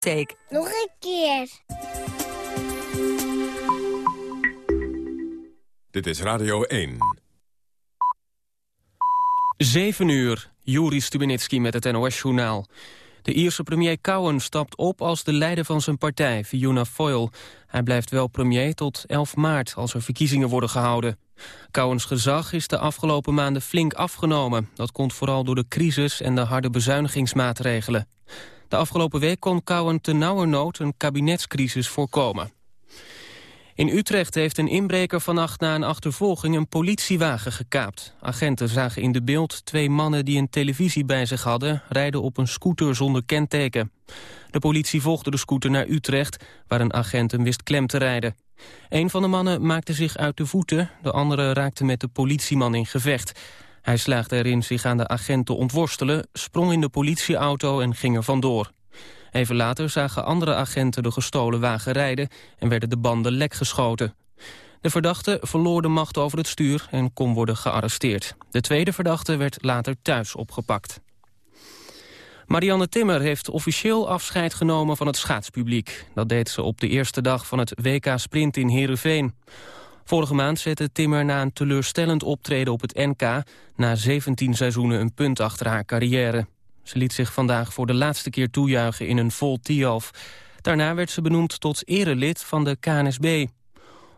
Take. Nog een keer. Dit is Radio 1. 7 uur, Juri Stubenitski met het NOS-journaal. De Ierse premier Cowen stapt op als de leider van zijn partij, Fiona Foyle. Hij blijft wel premier tot 11 maart, als er verkiezingen worden gehouden. Cowens gezag is de afgelopen maanden flink afgenomen. Dat komt vooral door de crisis en de harde bezuinigingsmaatregelen. De afgelopen week kon Cowen nauwernood een kabinetscrisis voorkomen. In Utrecht heeft een inbreker vannacht na een achtervolging een politiewagen gekaapt. Agenten zagen in de beeld twee mannen die een televisie bij zich hadden... rijden op een scooter zonder kenteken. De politie volgde de scooter naar Utrecht, waar een agent hem wist klem te rijden. Een van de mannen maakte zich uit de voeten, de andere raakte met de politieman in gevecht. Hij slaagde erin zich aan de agent te ontworstelen, sprong in de politieauto en ging er vandoor. Even later zagen andere agenten de gestolen wagen rijden en werden de banden lek geschoten. De verdachte verloor de macht over het stuur en kon worden gearresteerd. De tweede verdachte werd later thuis opgepakt. Marianne Timmer heeft officieel afscheid genomen van het schaatspubliek. Dat deed ze op de eerste dag van het WK Sprint in Heerenveen. Vorige maand zette Timmer na een teleurstellend optreden op het NK... na 17 seizoenen een punt achter haar carrière. Ze liet zich vandaag voor de laatste keer toejuichen in een vol Tialf. Daarna werd ze benoemd tot erelid van de KNSB.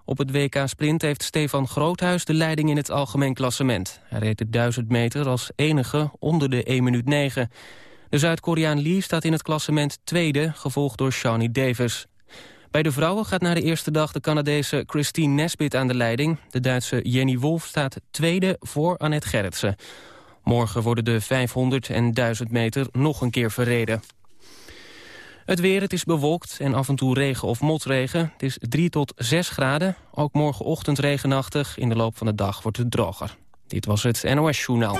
Op het WK Sprint heeft Stefan Groothuis de leiding in het algemeen klassement. Hij reed de 1000 meter als enige onder de 1 minuut 9. De Zuid-Koreaan Lee staat in het klassement tweede, gevolgd door Shawnee Davis. Bij de vrouwen gaat na de eerste dag de Canadese Christine Nesbit aan de leiding. De Duitse Jenny Wolf staat tweede voor Annette Gerritsen. Morgen worden de 500 en 1000 meter nog een keer verreden. Het weer, het is bewolkt en af en toe regen of motregen. Het is 3 tot 6 graden. Ook morgenochtend regenachtig. In de loop van de dag wordt het droger. Dit was het NOS Journaal.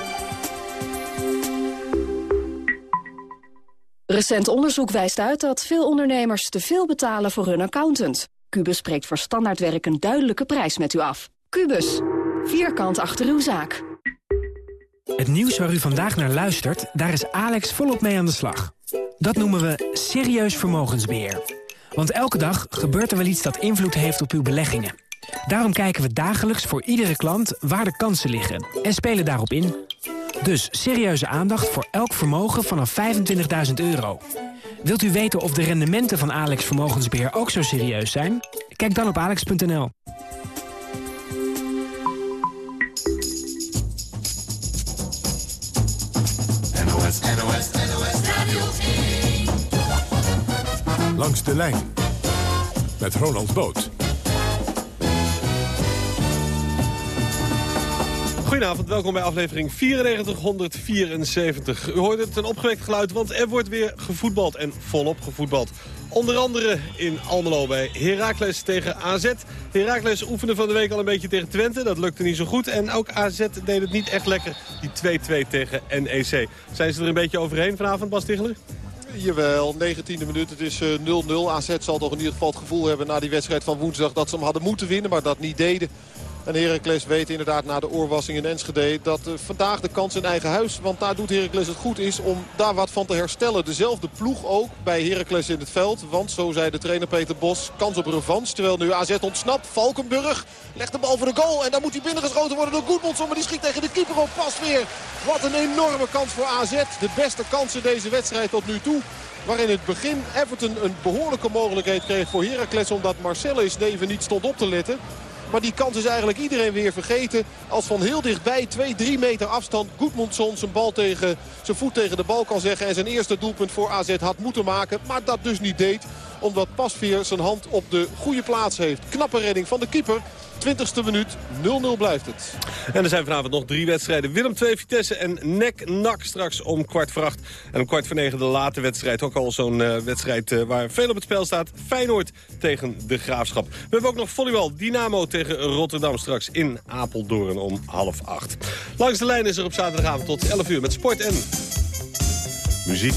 Recent onderzoek wijst uit dat veel ondernemers te veel betalen voor hun accountant. Cubus spreekt voor standaardwerk een duidelijke prijs met u af. Cubus, vierkant achter uw zaak. Het nieuws waar u vandaag naar luistert, daar is Alex volop mee aan de slag. Dat noemen we serieus vermogensbeheer. Want elke dag gebeurt er wel iets dat invloed heeft op uw beleggingen. Daarom kijken we dagelijks voor iedere klant waar de kansen liggen en spelen daarop in. Dus serieuze aandacht voor elk vermogen vanaf 25.000 euro. Wilt u weten of de rendementen van Alex Vermogensbeheer ook zo serieus zijn? Kijk dan op alex.nl. NOS, NOS, NOS Radio 1. Langs de lijn. Met Ronald Boot. Goedenavond, welkom bij aflevering 9474. U hoort het een opgewekt geluid, want er wordt weer gevoetbald en volop gevoetbald. Onder andere in Almelo bij Heracles tegen AZ. Heracles oefende van de week al een beetje tegen Twente, dat lukte niet zo goed. En ook AZ deed het niet echt lekker, die 2-2 tegen NEC. Zijn ze er een beetje overheen vanavond, Bas Tichler? Jawel, 19e minuut. Het is 0-0. AZ zal toch in ieder geval het gevoel hebben na die wedstrijd van woensdag... dat ze hem hadden moeten winnen, maar dat niet deden. En Heracles weet inderdaad na de oorwassing in Enschede dat uh, vandaag de kans in eigen huis, want daar doet Heracles het goed, is om daar wat van te herstellen. Dezelfde ploeg ook bij Heracles in het veld, want zo zei de trainer Peter Bos, kans op revanche. Terwijl nu AZ ontsnapt, Valkenburg legt de bal voor de goal en dan moet hij binnengeschoten worden door Goedmondson, maar die schiet tegen de keeper op, pas weer. Wat een enorme kans voor AZ, de beste kans in deze wedstrijd tot nu toe. Waar in het begin Everton een behoorlijke mogelijkheid kreeg voor Heracles... omdat Marcellus neven niet stond op te letten. Maar die kans is eigenlijk iedereen weer vergeten. Als van heel dichtbij, 2-3 meter afstand, Goedmundsson zijn, bal tegen, zijn voet tegen de bal kan zeggen. En zijn eerste doelpunt voor AZ had moeten maken. Maar dat dus niet deed. Omdat Pasveer zijn hand op de goede plaats heeft. Knappe redding van de keeper. 20ste minuut, 0-0 blijft het. En er zijn vanavond nog drie wedstrijden. Willem 2, Vitesse en Nek Nak straks om kwart voor acht. En om kwart voor negen de late wedstrijd. Ook al zo'n uh, wedstrijd uh, waar veel op het spel staat. Feyenoord tegen de Graafschap. We hebben ook nog volleybal. Dynamo tegen Rotterdam straks in Apeldoorn om half acht. Langs de lijn is er op zaterdagavond tot 11 uur met sport en muziek.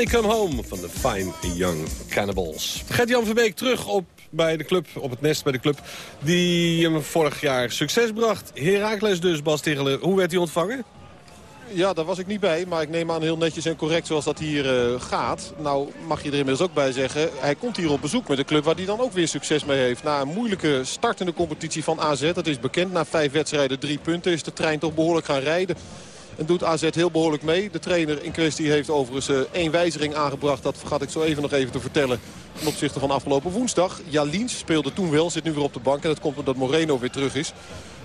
Johnny Come Home van de Fine Young Cannibals. Gert-Jan Verbeek terug op, bij de club, op het nest bij de club... die hem vorig jaar succes bracht. Heracles dus, Bas. Hoe werd hij ontvangen? Ja, daar was ik niet bij. Maar ik neem aan heel netjes en correct zoals dat hier uh, gaat. Nou mag je er inmiddels ook bij zeggen. Hij komt hier op bezoek met een club waar hij dan ook weer succes mee heeft. Na een moeilijke start in de competitie van AZ. Dat is bekend. Na vijf wedstrijden drie punten is de trein toch behoorlijk gaan rijden. En doet AZ heel behoorlijk mee. De trainer in kwestie heeft overigens uh, één wijziging aangebracht. Dat vergat ik zo even nog even te vertellen ten opzichte van afgelopen woensdag. Jalins speelde toen wel, zit nu weer op de bank. En dat komt omdat Moreno weer terug is.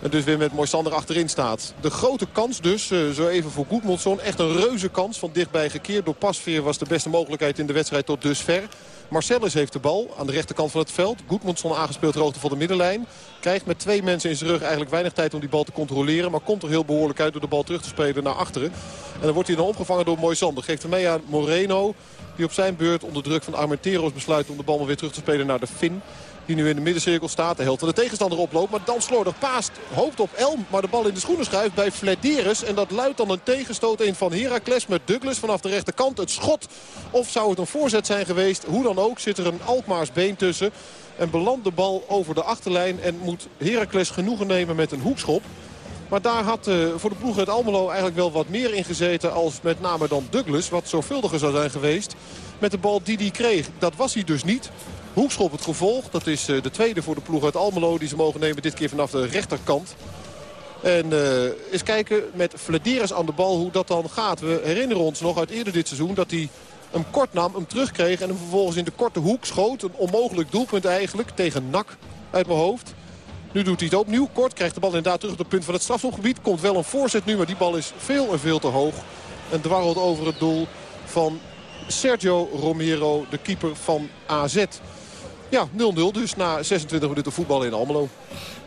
En dus weer met Moisander achterin staat. De grote kans dus, uh, zo even voor Goedmondson. Echt een reuze kans. Van dichtbij gekeerd door Pasveer was de beste mogelijkheid in de wedstrijd tot dusver. Marcellus heeft de bal aan de rechterkant van het veld. Goedmondson aangespeeld ter hoogte van de middenlijn. Krijgt met twee mensen in zijn rug eigenlijk weinig tijd om die bal te controleren. Maar komt er heel behoorlijk uit door de bal terug te spelen naar achteren. En dan wordt hij dan opgevangen door Moisander. Geeft hem mee aan Moreno. Die op zijn beurt onder druk van Armenteros besluit om de bal weer terug te spelen naar de Fin. Die nu in de middencirkel staat. De helft van de tegenstander oploopt. Maar dan slordig paast. Hoofd op Elm. Maar de bal in de schoenen schuift bij Flederis. En dat luidt dan een tegenstoot in van Heracles met Douglas vanaf de rechterkant. Het schot. Of zou het een voorzet zijn geweest. Hoe dan ook zit er een Alkmaars been tussen. En belandt de bal over de achterlijn. En moet Heracles genoegen nemen met een hoekschop. Maar daar had uh, voor de ploeg uit Almelo eigenlijk wel wat meer in gezeten... als met name dan Douglas, wat zorgvuldiger zou zijn geweest... met de bal die hij kreeg. Dat was hij dus niet. Hoekschop het gevolg. Dat is uh, de tweede voor de ploeg uit Almelo. Die ze mogen nemen dit keer vanaf de rechterkant. En uh, eens kijken met Flederis aan de bal hoe dat dan gaat. We herinneren ons nog uit eerder dit seizoen dat hij hem kort nam, hem terugkreeg... en hem vervolgens in de korte hoek schoot. Een onmogelijk doelpunt eigenlijk tegen NAC uit mijn hoofd. Nu doet hij het opnieuw. Kort krijgt de bal inderdaad terug op het punt van het strafschopgebied. Komt wel een voorzet nu, maar die bal is veel en veel te hoog. En dwarrelt over het doel van Sergio Romero, de keeper van AZ. Ja, 0-0 dus na 26 minuten voetbal in Almelo.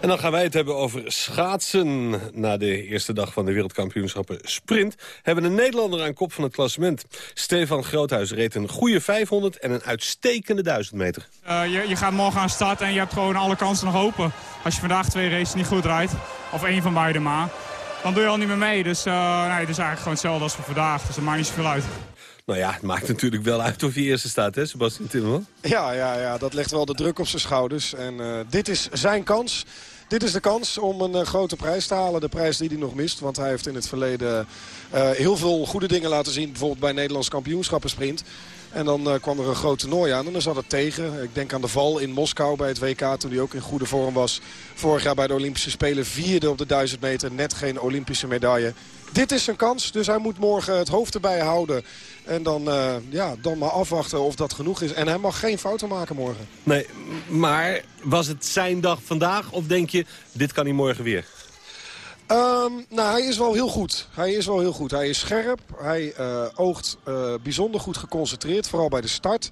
En dan gaan wij het hebben over schaatsen. Na de eerste dag van de wereldkampioenschappen sprint... hebben een Nederlander aan kop van het klassement. Stefan Groothuis reed een goede 500 en een uitstekende 1000 meter. Uh, je, je, gaat morgen aan start en je hebt gewoon alle kansen nog open. Als je vandaag twee races niet goed rijdt, of één van beide maar... dan doe je al niet meer mee. Dus uh, nee, het is eigenlijk gewoon hetzelfde als voor vandaag. Dus dat maakt niet zoveel uit. Nou ja, het maakt natuurlijk wel uit of je eerste staat, hè, Sebastian Timmerman? Ja, ja, ja, dat legt wel de druk op zijn schouders. En uh, dit is zijn kans. Dit is de kans om een uh, grote prijs te halen. De prijs die hij nog mist. Want hij heeft in het verleden uh, heel veel goede dingen laten zien. Bijvoorbeeld bij Nederlands kampioenschappen sprint. En dan kwam er een groot toernooi aan en dan zat het tegen. Ik denk aan de val in Moskou bij het WK toen hij ook in goede vorm was. Vorig jaar bij de Olympische Spelen vierde op de 1000 meter. Net geen Olympische medaille. Dit is zijn kans, dus hij moet morgen het hoofd erbij houden. En dan, uh, ja, dan maar afwachten of dat genoeg is. En hij mag geen fouten maken morgen. Nee, maar was het zijn dag vandaag? Of denk je, dit kan hij morgen weer? Um, nou, hij is wel heel goed. Hij is wel heel goed. Hij is scherp. Hij uh, oogt uh, bijzonder goed geconcentreerd. Vooral bij de start.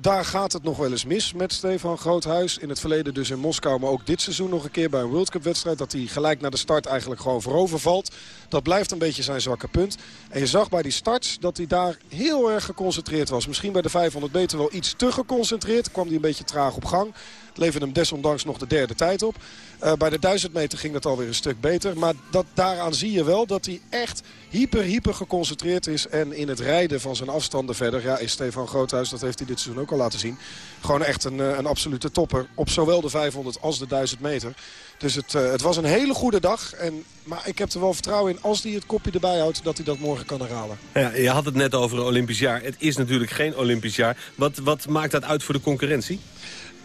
Daar gaat het nog wel eens mis met Stefan Groothuis. In het verleden dus in Moskou, maar ook dit seizoen nog een keer bij een World Cup wedstrijd. Dat hij gelijk naar de start eigenlijk gewoon voorover valt. Dat blijft een beetje zijn zwakke punt. En je zag bij die starts dat hij daar heel erg geconcentreerd was. Misschien bij de 500 meter wel iets te geconcentreerd. Kwam hij een beetje traag op gang. Leverde hem desondanks nog de derde tijd op. Uh, bij de 1000 meter ging dat alweer een stuk beter. Maar dat, daaraan zie je wel dat hij echt hyper, hyper geconcentreerd is. En in het rijden van zijn afstanden verder ja, is Stefan Groothuis, dat heeft hij dit seizoen ook al laten zien. Gewoon echt een, een absolute topper op zowel de 500 als de 1000 meter. Dus het, uh, het was een hele goede dag. En, maar ik heb er wel vertrouwen in, als hij het kopje erbij houdt... dat hij dat morgen kan herhalen. Ja, je had het net over een Olympisch jaar. Het is natuurlijk geen Olympisch jaar. Wat, wat maakt dat uit voor de concurrentie?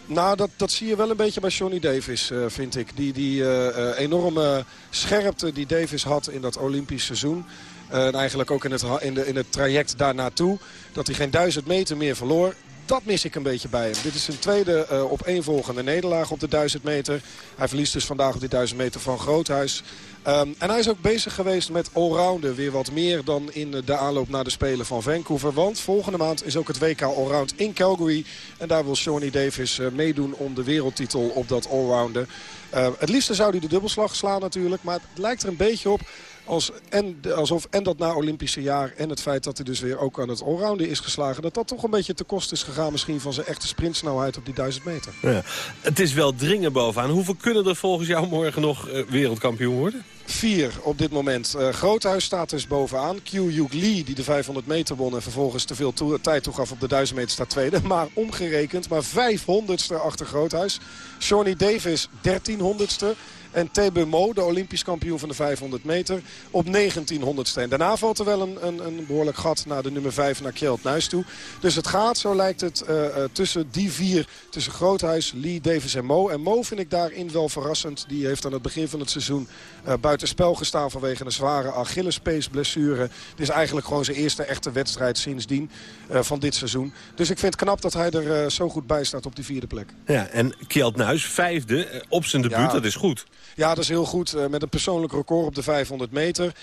Nou, dat, dat zie je wel een beetje bij Johnny Davis, uh, vind ik. Die, die uh, enorme scherpte die Davis had in dat Olympisch seizoen. En eigenlijk ook in het, in, de, in het traject daarnaartoe. Dat hij geen duizend meter meer verloor dat mis ik een beetje bij hem. Dit is zijn tweede uh, opeenvolgende nederlaag op de 1000 meter. Hij verliest dus vandaag op die 1000 meter van Groothuis. Um, en hij is ook bezig geweest met allrounden. Weer wat meer dan in de aanloop naar de Spelen van Vancouver. Want volgende maand is ook het WK Allround in Calgary. En daar wil Shawnee Davis uh, meedoen om de wereldtitel op dat allrounden. Uh, het liefste zou hij de dubbelslag slaan natuurlijk. Maar het lijkt er een beetje op als, en, alsof en dat na Olympische jaar en het feit dat hij dus weer ook aan het allrounden is geslagen... dat dat toch een beetje te kost is gegaan misschien van zijn echte sprintsnelheid op die 1000 meter. Ja, het is wel dringen bovenaan. Hoeveel kunnen er volgens jou morgen nog uh, wereldkampioen worden? Vier op dit moment. Uh, Groothuis staat dus bovenaan. Q-Yuk Lee, die de 500 meter won en vervolgens te veel tijd toegaf op de 1000 meter, staat tweede. Maar omgerekend, maar 500ste achter Groothuis. Shawnee Davis, 1300ste. En Tebe Mo, de Olympisch kampioen van de 500 meter, op 1900ste. En daarna valt er wel een, een, een behoorlijk gat naar de nummer 5, naar Kjeld Nuis toe. Dus het gaat, zo lijkt het, uh, uh, tussen die vier, tussen Groothuis, Lee, Davis en Mo. En Mo vind ik daarin wel verrassend. Die heeft aan het begin van het seizoen uh, buitenspel gestaan vanwege een zware Achillespees blessure. Dit is eigenlijk gewoon zijn eerste echte wedstrijd sindsdien van dit seizoen. Dus ik vind het knap dat hij er zo goed bij staat op die vierde plek. Ja, en Kjeld Nuis, vijfde, op zijn debuut, ja. dat is goed. Ja, dat is heel goed. Uh, met een persoonlijk record op de 500 meter.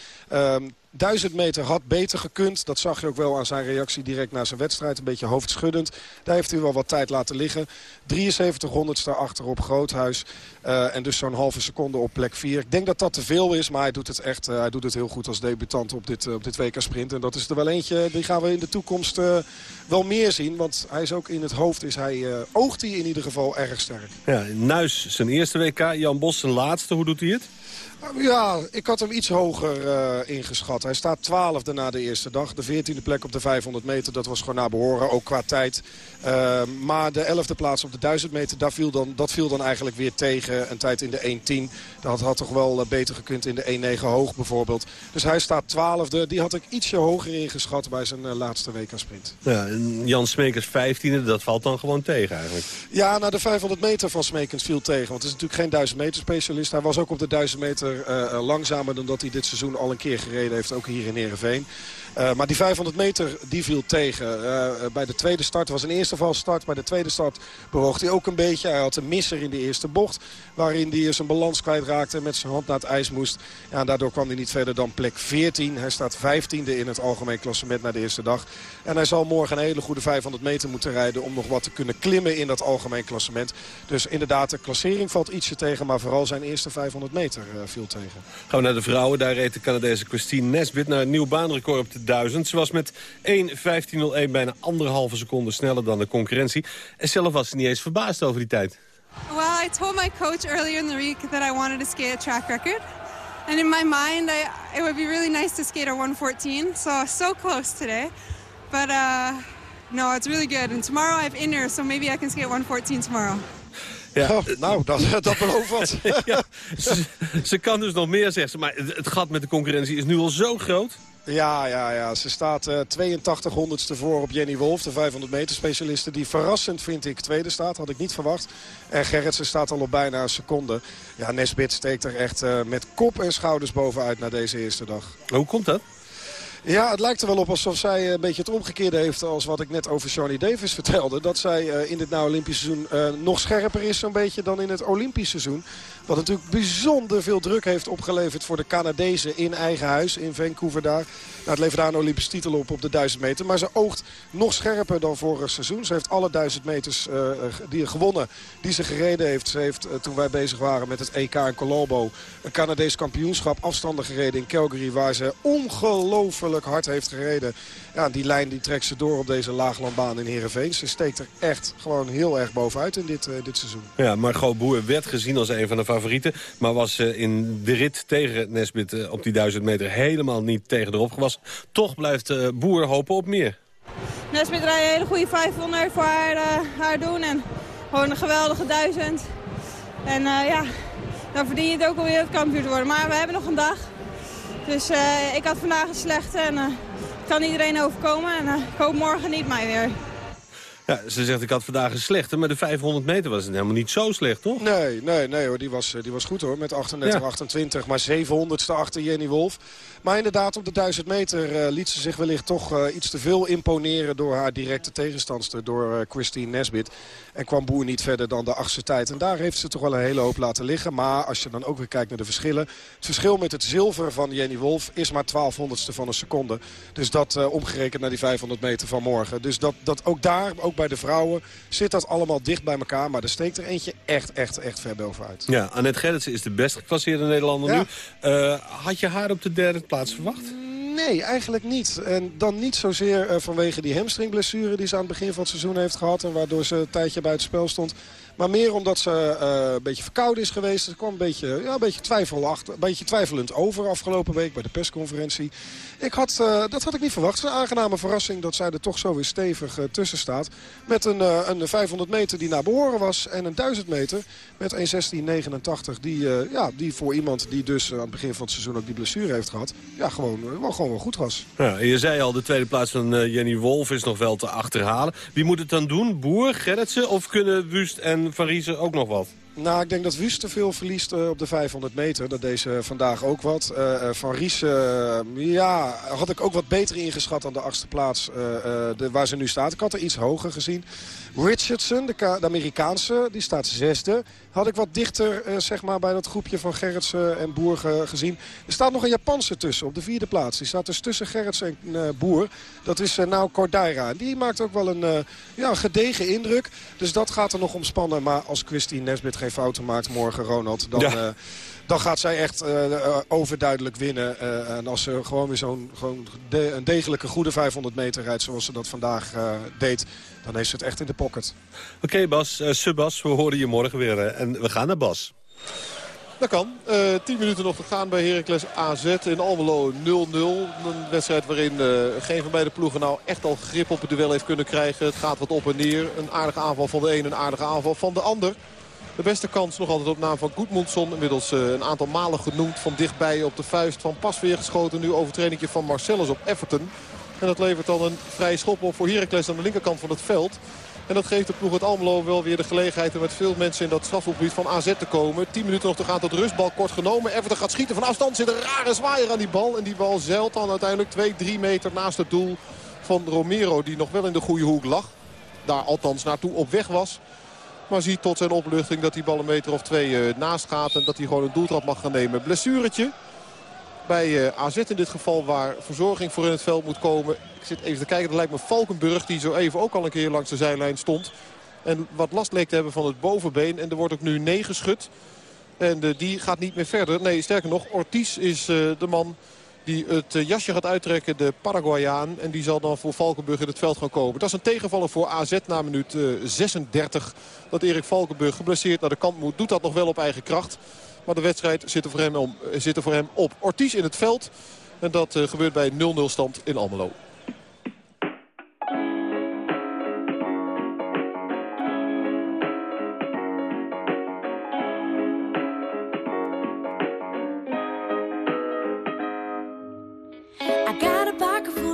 Um, 1000 meter had beter gekund. Dat zag je ook wel aan zijn reactie direct na zijn wedstrijd. Een beetje hoofdschuddend. Daar heeft hij wel wat tijd laten liggen. 73 honderdste achterop Groothuis. Uh, en dus zo'n halve seconde op plek 4. Ik denk dat dat te veel is, maar hij doet het echt uh, hij doet het heel goed als debutant op dit, uh, op dit WK Sprint. En dat is er wel eentje, die gaan we in de toekomst wel meer zien. Want hij is ook in het hoofd, is hij, oogt hij in ieder geval erg sterk. Ja, Nuis zijn eerste WK, Jan Bos zijn laatste. Hoe doet hij het? Ja, ik had hem iets hoger uh, ingeschat. Hij staat twaalfde na de eerste dag. De veertiende plek op de 500 meter, dat was gewoon naar behoren, ook qua tijd. Uh, maar de elfde plaats op de 1000 meter, daar viel dan, dat viel dan eigenlijk weer tegen. Een tijd in de 1.10. Dat had toch wel uh, beter gekund in de 1.9 hoog bijvoorbeeld. Dus hij staat twaalfde. Die had ik ietsje hoger ingeschat bij zijn laatste WK-sprint. Ja, en Jan Smekers vijftiende, dat valt dan gewoon tegen eigenlijk. Ja, nou de 500 meter van Smekens viel tegen. Want het is natuurlijk geen 1000 meter specialist. Hij was ook op de 1000 meter uh, langzamer dan dat hij dit seizoen al een keer gereden heeft. Ook hier in Heerenveen. Uh, maar die 500 meter die viel tegen. Uh, bij de tweede start was een eerste valstart. Bij de tweede start bewoog hij ook een beetje. Hij had een misser in de eerste bocht. Waarin hij zijn balans kwijtraakte en met zijn hand naar het ijs moest. Ja, daardoor kwam hij niet verder dan plek 14. Hij staat 15e in het algemeen klassement na de eerste dag. En hij zal morgen een hele goede 500 meter moeten rijden... om nog wat te kunnen klimmen in dat algemeen klassement. Dus inderdaad, de klassering valt ietsje tegen. Maar vooral zijn eerste 500 meter viel tegen. Gaan we naar de vrouwen. Daar reed de Canadese Christine Nesbit naar een nieuw baanrecord op de 1000. Ze was met 1.15.01 bijna anderhalve seconde sneller dan de concurrentie. En zelf was ze niet eens verbaasd over die tijd. Well, I told my coach earlier in the week that I wanted to skate a track record. And in my mind, I, it would be really nice to skate a 114. So, so close today. But uh, no, it's really good. And tomorrow I have inner, so maybe I can skate 114 tomorrow. Ja. Oh, nou, dat, dat belooft wat. ja, ze, ze, kan dus nog meer, zegt ze. Maar het gat met de concurrentie is nu al zo groot. Ja, ja, ja. Ze staat uh, 82 honderdste voor op Jenny Wolf, de 500 meter specialiste. Die verrassend, vind ik, tweede staat. Had ik niet verwacht. En Gerritsen staat al op bijna een seconde. Ja, Nesbit steekt er echt uh, met kop en schouders bovenuit na deze eerste dag. Hoe komt dat? Ja, het lijkt er wel op alsof zij een beetje het omgekeerde heeft... als wat ik net over Johnny Davis vertelde. Dat zij uh, in dit nou Olympisch seizoen uh, nog scherper is zo'n beetje dan in het Olympisch seizoen. Wat natuurlijk bijzonder veel druk heeft opgeleverd voor de Canadezen in eigen huis. In Vancouver daar. Nou, het levert daar een Olympische titel op op de 1000 meter. Maar ze oogt nog scherper dan vorig seizoen. Ze heeft alle 1000 meters uh, die gewonnen die ze gereden heeft. Ze heeft toen wij bezig waren met het EK in Colombo... een Canadees kampioenschap afstanden gereden in Calgary... waar ze ongelooflijk hard heeft gereden. Ja, die lijn die trekt ze door op deze laaglandbaan in Heerenveen. Ze steekt er echt gewoon heel erg bovenuit in dit, uh, dit seizoen. Ja, Margot Boer werd gezien als een van de favorieten. Maar was uh, in de rit tegen Nesbit uh, op die 1000 meter helemaal niet tegen erop gewassen. Toch blijft Boer hopen op meer. Nesbit rijdt een hele goede 500 voor haar, haar doen. En gewoon een geweldige 1000. En ja, dan verdien je het ook om wereldkampioen te worden. Maar we hebben nog een dag. Dus ik had vandaag een slechte en kan iedereen overkomen. En uh, ik hoop morgen niet mij weer. Ja, ze zegt ik had vandaag een slechte, maar de 500 meter was het helemaal niet zo slecht, toch? Nee, nee, nee hoor, die was, die was goed hoor, met 38, ja. 28, maar 700ste achter Jenny Wolf. Maar inderdaad, op de 1000 meter uh, liet ze zich wellicht toch uh, iets te veel imponeren door haar directe tegenstandster, door uh, Christine Nesbit. En kwam Boer niet verder dan de achtste tijd. En daar heeft ze toch wel een hele hoop laten liggen. Maar als je dan ook weer kijkt naar de verschillen. Het verschil met het zilver van Jenny Wolf is maar 1200ste van een seconde. Dus dat uh, omgerekend naar die 500 meter van morgen. Dus dat, dat ook daar, ook bij de vrouwen, zit dat allemaal dicht bij elkaar. Maar er steekt er eentje echt, echt, echt ver bovenuit. Ja, Annette Gerritsen is de best geclasseerde Nederlander ja. nu. Uh, had je haar op de derde plaats verwacht? Nee, eigenlijk niet. En dan niet zozeer uh, vanwege die hamstringblessure die ze aan het begin van het seizoen heeft gehad. En waardoor ze een tijdje buiten spel stond. Maar meer omdat ze uh, een beetje verkouden is geweest. Ze kwam een beetje, ja, een, beetje twijfelachtig, een beetje twijfelend over afgelopen week bij de persconferentie. Ik had, uh, dat had ik niet verwacht. Een aangename verrassing dat zij er toch zo weer stevig uh, tussen staat. Met een, een 500 meter die naar behoren was. En een 1000 meter met 1.16.89. Die, ja, die voor iemand die dus aan het begin van het seizoen ook die blessure heeft gehad. Ja, gewoon, wel, gewoon wel goed was. Ja, je zei al, de tweede plaats van Jenny Wolf is nog wel te achterhalen. Wie moet het dan doen? Boer, Gerritsen of kunnen Wust en Van Riesen ook nog wat? Nou, ik denk dat Wust te veel verliest uh, op de 500 meter. Dat deze vandaag ook wat. Uh, van Riesen, ja, had ik ook wat beter ingeschat dan de achtste plaats de, waar ze nu staat. Ik had er iets hoger gezien. Richardson, de, de Amerikaanse, die staat zesde. Had ik wat dichter zeg maar, bij dat groepje van Gerritsen en Boer gezien. Er staat nog een Japanse tussen op de vierde plaats. Die staat dus tussen Gerritsen en Boer. Dat is nou Cordaira. Die maakt ook wel een ja, gedegen indruk. Dus dat gaat er nog om spannen. Maar als Christine Nesbit geen fouten maakt morgen, Ronald... dan, ja. uh, dan gaat zij echt uh, overduidelijk winnen. Uh, en als ze gewoon weer zo'n de, een degelijke goede 500 meter rijdt... zoals ze dat vandaag deed, dan heeft ze het echt in de pocket. Oké okay, Bas, Subas, we horen je morgen weer. en we gaan naar Bas. Dat kan. Uh, 10 minuten nog te gaan bij Heracles AZ in Almelo 0-0. Een wedstrijd waarin uh, geen van beide ploegen nou echt al grip op het duel heeft kunnen krijgen. Het gaat wat op en neer. Een aardige aanval van de een, een aardige aanval van de ander. De beste kans nog altijd op naam van Goedmundsson. Inmiddels uh, een aantal malen genoemd van dichtbij op de vuist van pas weer geschoten. Nu overtreding van Marcellus op Everton. En dat levert dan een vrije schop op voor Heracles aan de linkerkant van het veld. En dat geeft de ploeg het Almelo wel weer de gelegenheid om met veel mensen in dat strafgebied van AZ te komen. 10 minuten nog te gaan tot rustbal kort genomen. Everton gaat schieten van afstand. Zit een rare zwaaier aan die bal. En die bal zeilt dan uiteindelijk 2-3 meter naast het doel van Romero. Die nog wel in de goede hoek lag. Daar althans naartoe op weg was. Maar ziet tot zijn opluchting dat die bal een meter of twee uh, naast gaat. En dat hij gewoon een doeltrap mag gaan nemen. Blessuretje bij uh, AZ in dit geval waar verzorging voor in het veld moet komen. Ik zit even te kijken, dat lijkt me Valkenburg die zo even ook al een keer langs de zijlijn stond. En wat last leek te hebben van het bovenbeen. En er wordt ook nu nee geschud. En uh, die gaat niet meer verder. Nee, sterker nog, Ortiz is de man die het jasje gaat uittrekken, de Paraguayaan. En die zal dan voor Valkenburg in het veld gaan komen. Dat is een tegenvaller voor AZ na minuut 36. Dat Erik Valkenburg geblesseerd naar de kant moet. Doet dat nog wel op eigen kracht. Maar de wedstrijd zit er voor hem, om, zit er voor hem op. Ortiz in het veld. En dat uh, gebeurt bij 0-0 stand in Almelo.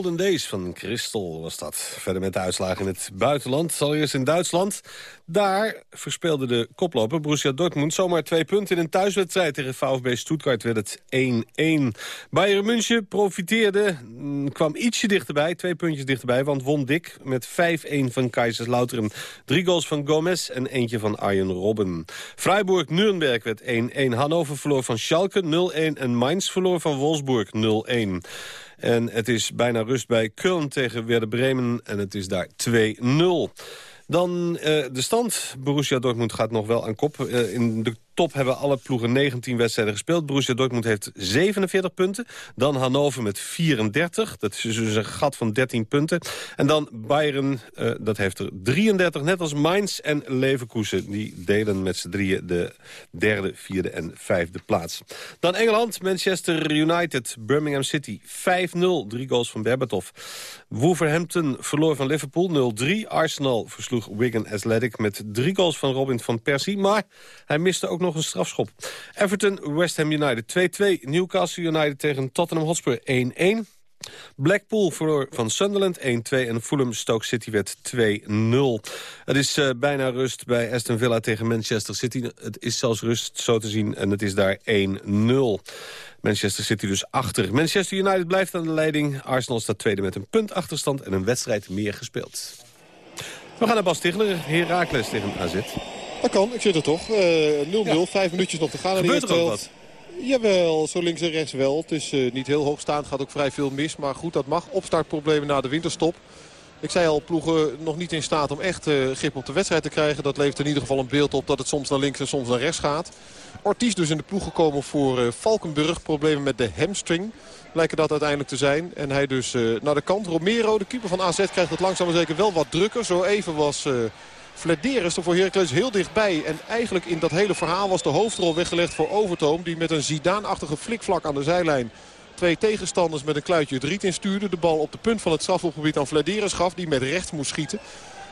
Golden Days van Christel was dat. Verder met de uitslagen in het buitenland. Allereerst in Duitsland. Daar verspeelde de koploper Borussia Dortmund zomaar twee punten in een thuiswedstrijd. Tegen VfB Stuttgart werd het 1-1. Bayern München profiteerde, mm, kwam ietsje dichterbij, twee puntjes dichterbij, want won dik met 5-1 van Kaiserslautern. Drie goals van Gomez en eentje van Arjen Robben. Freiburg-Nürnberg werd 1-1. Hannover verloor van Schalke 0-1 en Mainz verloor van Wolfsburg 0-1. En het is bijna rust bij Köln tegen Werder Bremen en het is daar 2-0. Dan eh, de stand. Borussia Dortmund gaat nog wel aan kop. Eh, in de top hebben alle ploegen 19 wedstrijden gespeeld. Borussia Dortmund heeft 47 punten. Dan Hannover met 34. Dat is dus een gat van 13 punten. En dan Bayern, eh, dat heeft er 33. Net als Mainz en Leverkusen. Die delen met z'n drieën de derde, vierde en vijfde plaats. Dan Engeland, Manchester United, Birmingham City 5-0. Drie goals van Berbatov. Wolverhampton verloor van Liverpool 0-3. Arsenal versloeg Wigan Athletic met drie goals van Robin van Persie. Maar hij miste ook nog een strafschop. Everton, West Ham United 2-2. Newcastle United tegen Tottenham Hotspur 1-1. Blackpool verloor van Sunderland 1-2 en Fulham Stoke City werd 2-0. Het is uh, bijna rust bij Aston Villa tegen Manchester City. Het is zelfs rust zo te zien en het is daar 1-0. Manchester City dus achter. Manchester United blijft aan de leiding. Arsenal staat tweede met een punt achterstand en een wedstrijd meer gespeeld. We gaan naar Bas Tichler, Heracles tegen AZ. Dat kan, ik zit er toch. 0-0, uh, ja. vijf minuutjes nog te gaan. Gebeurt er ook wat? Jawel, zo links en rechts wel. Het is uh, niet heel hoogstaand, gaat ook vrij veel mis. Maar goed, dat mag. Opstartproblemen na de winterstop. Ik zei al, ploegen nog niet in staat om echt uh, grip op de wedstrijd te krijgen. Dat levert in ieder geval een beeld op dat het soms naar links en soms naar rechts gaat. Ortiz dus in de ploeg gekomen voor uh, Valkenburg. Problemen met de hamstring blijken dat uiteindelijk te zijn. En hij dus naar de kant. Romero, de keeper van AZ, krijgt het langzaam maar zeker wel wat drukker. Zo even was... Flederis er voor Heracles heel dichtbij. En eigenlijk in dat hele verhaal was de hoofdrol weggelegd voor Overtoom. Die met een Zidane-achtige flikvlak aan de zijlijn twee tegenstanders met een kluitje het riet instuurde. De bal op de punt van het strafhofgebied aan Flederis gaf. Die met rechts moest schieten.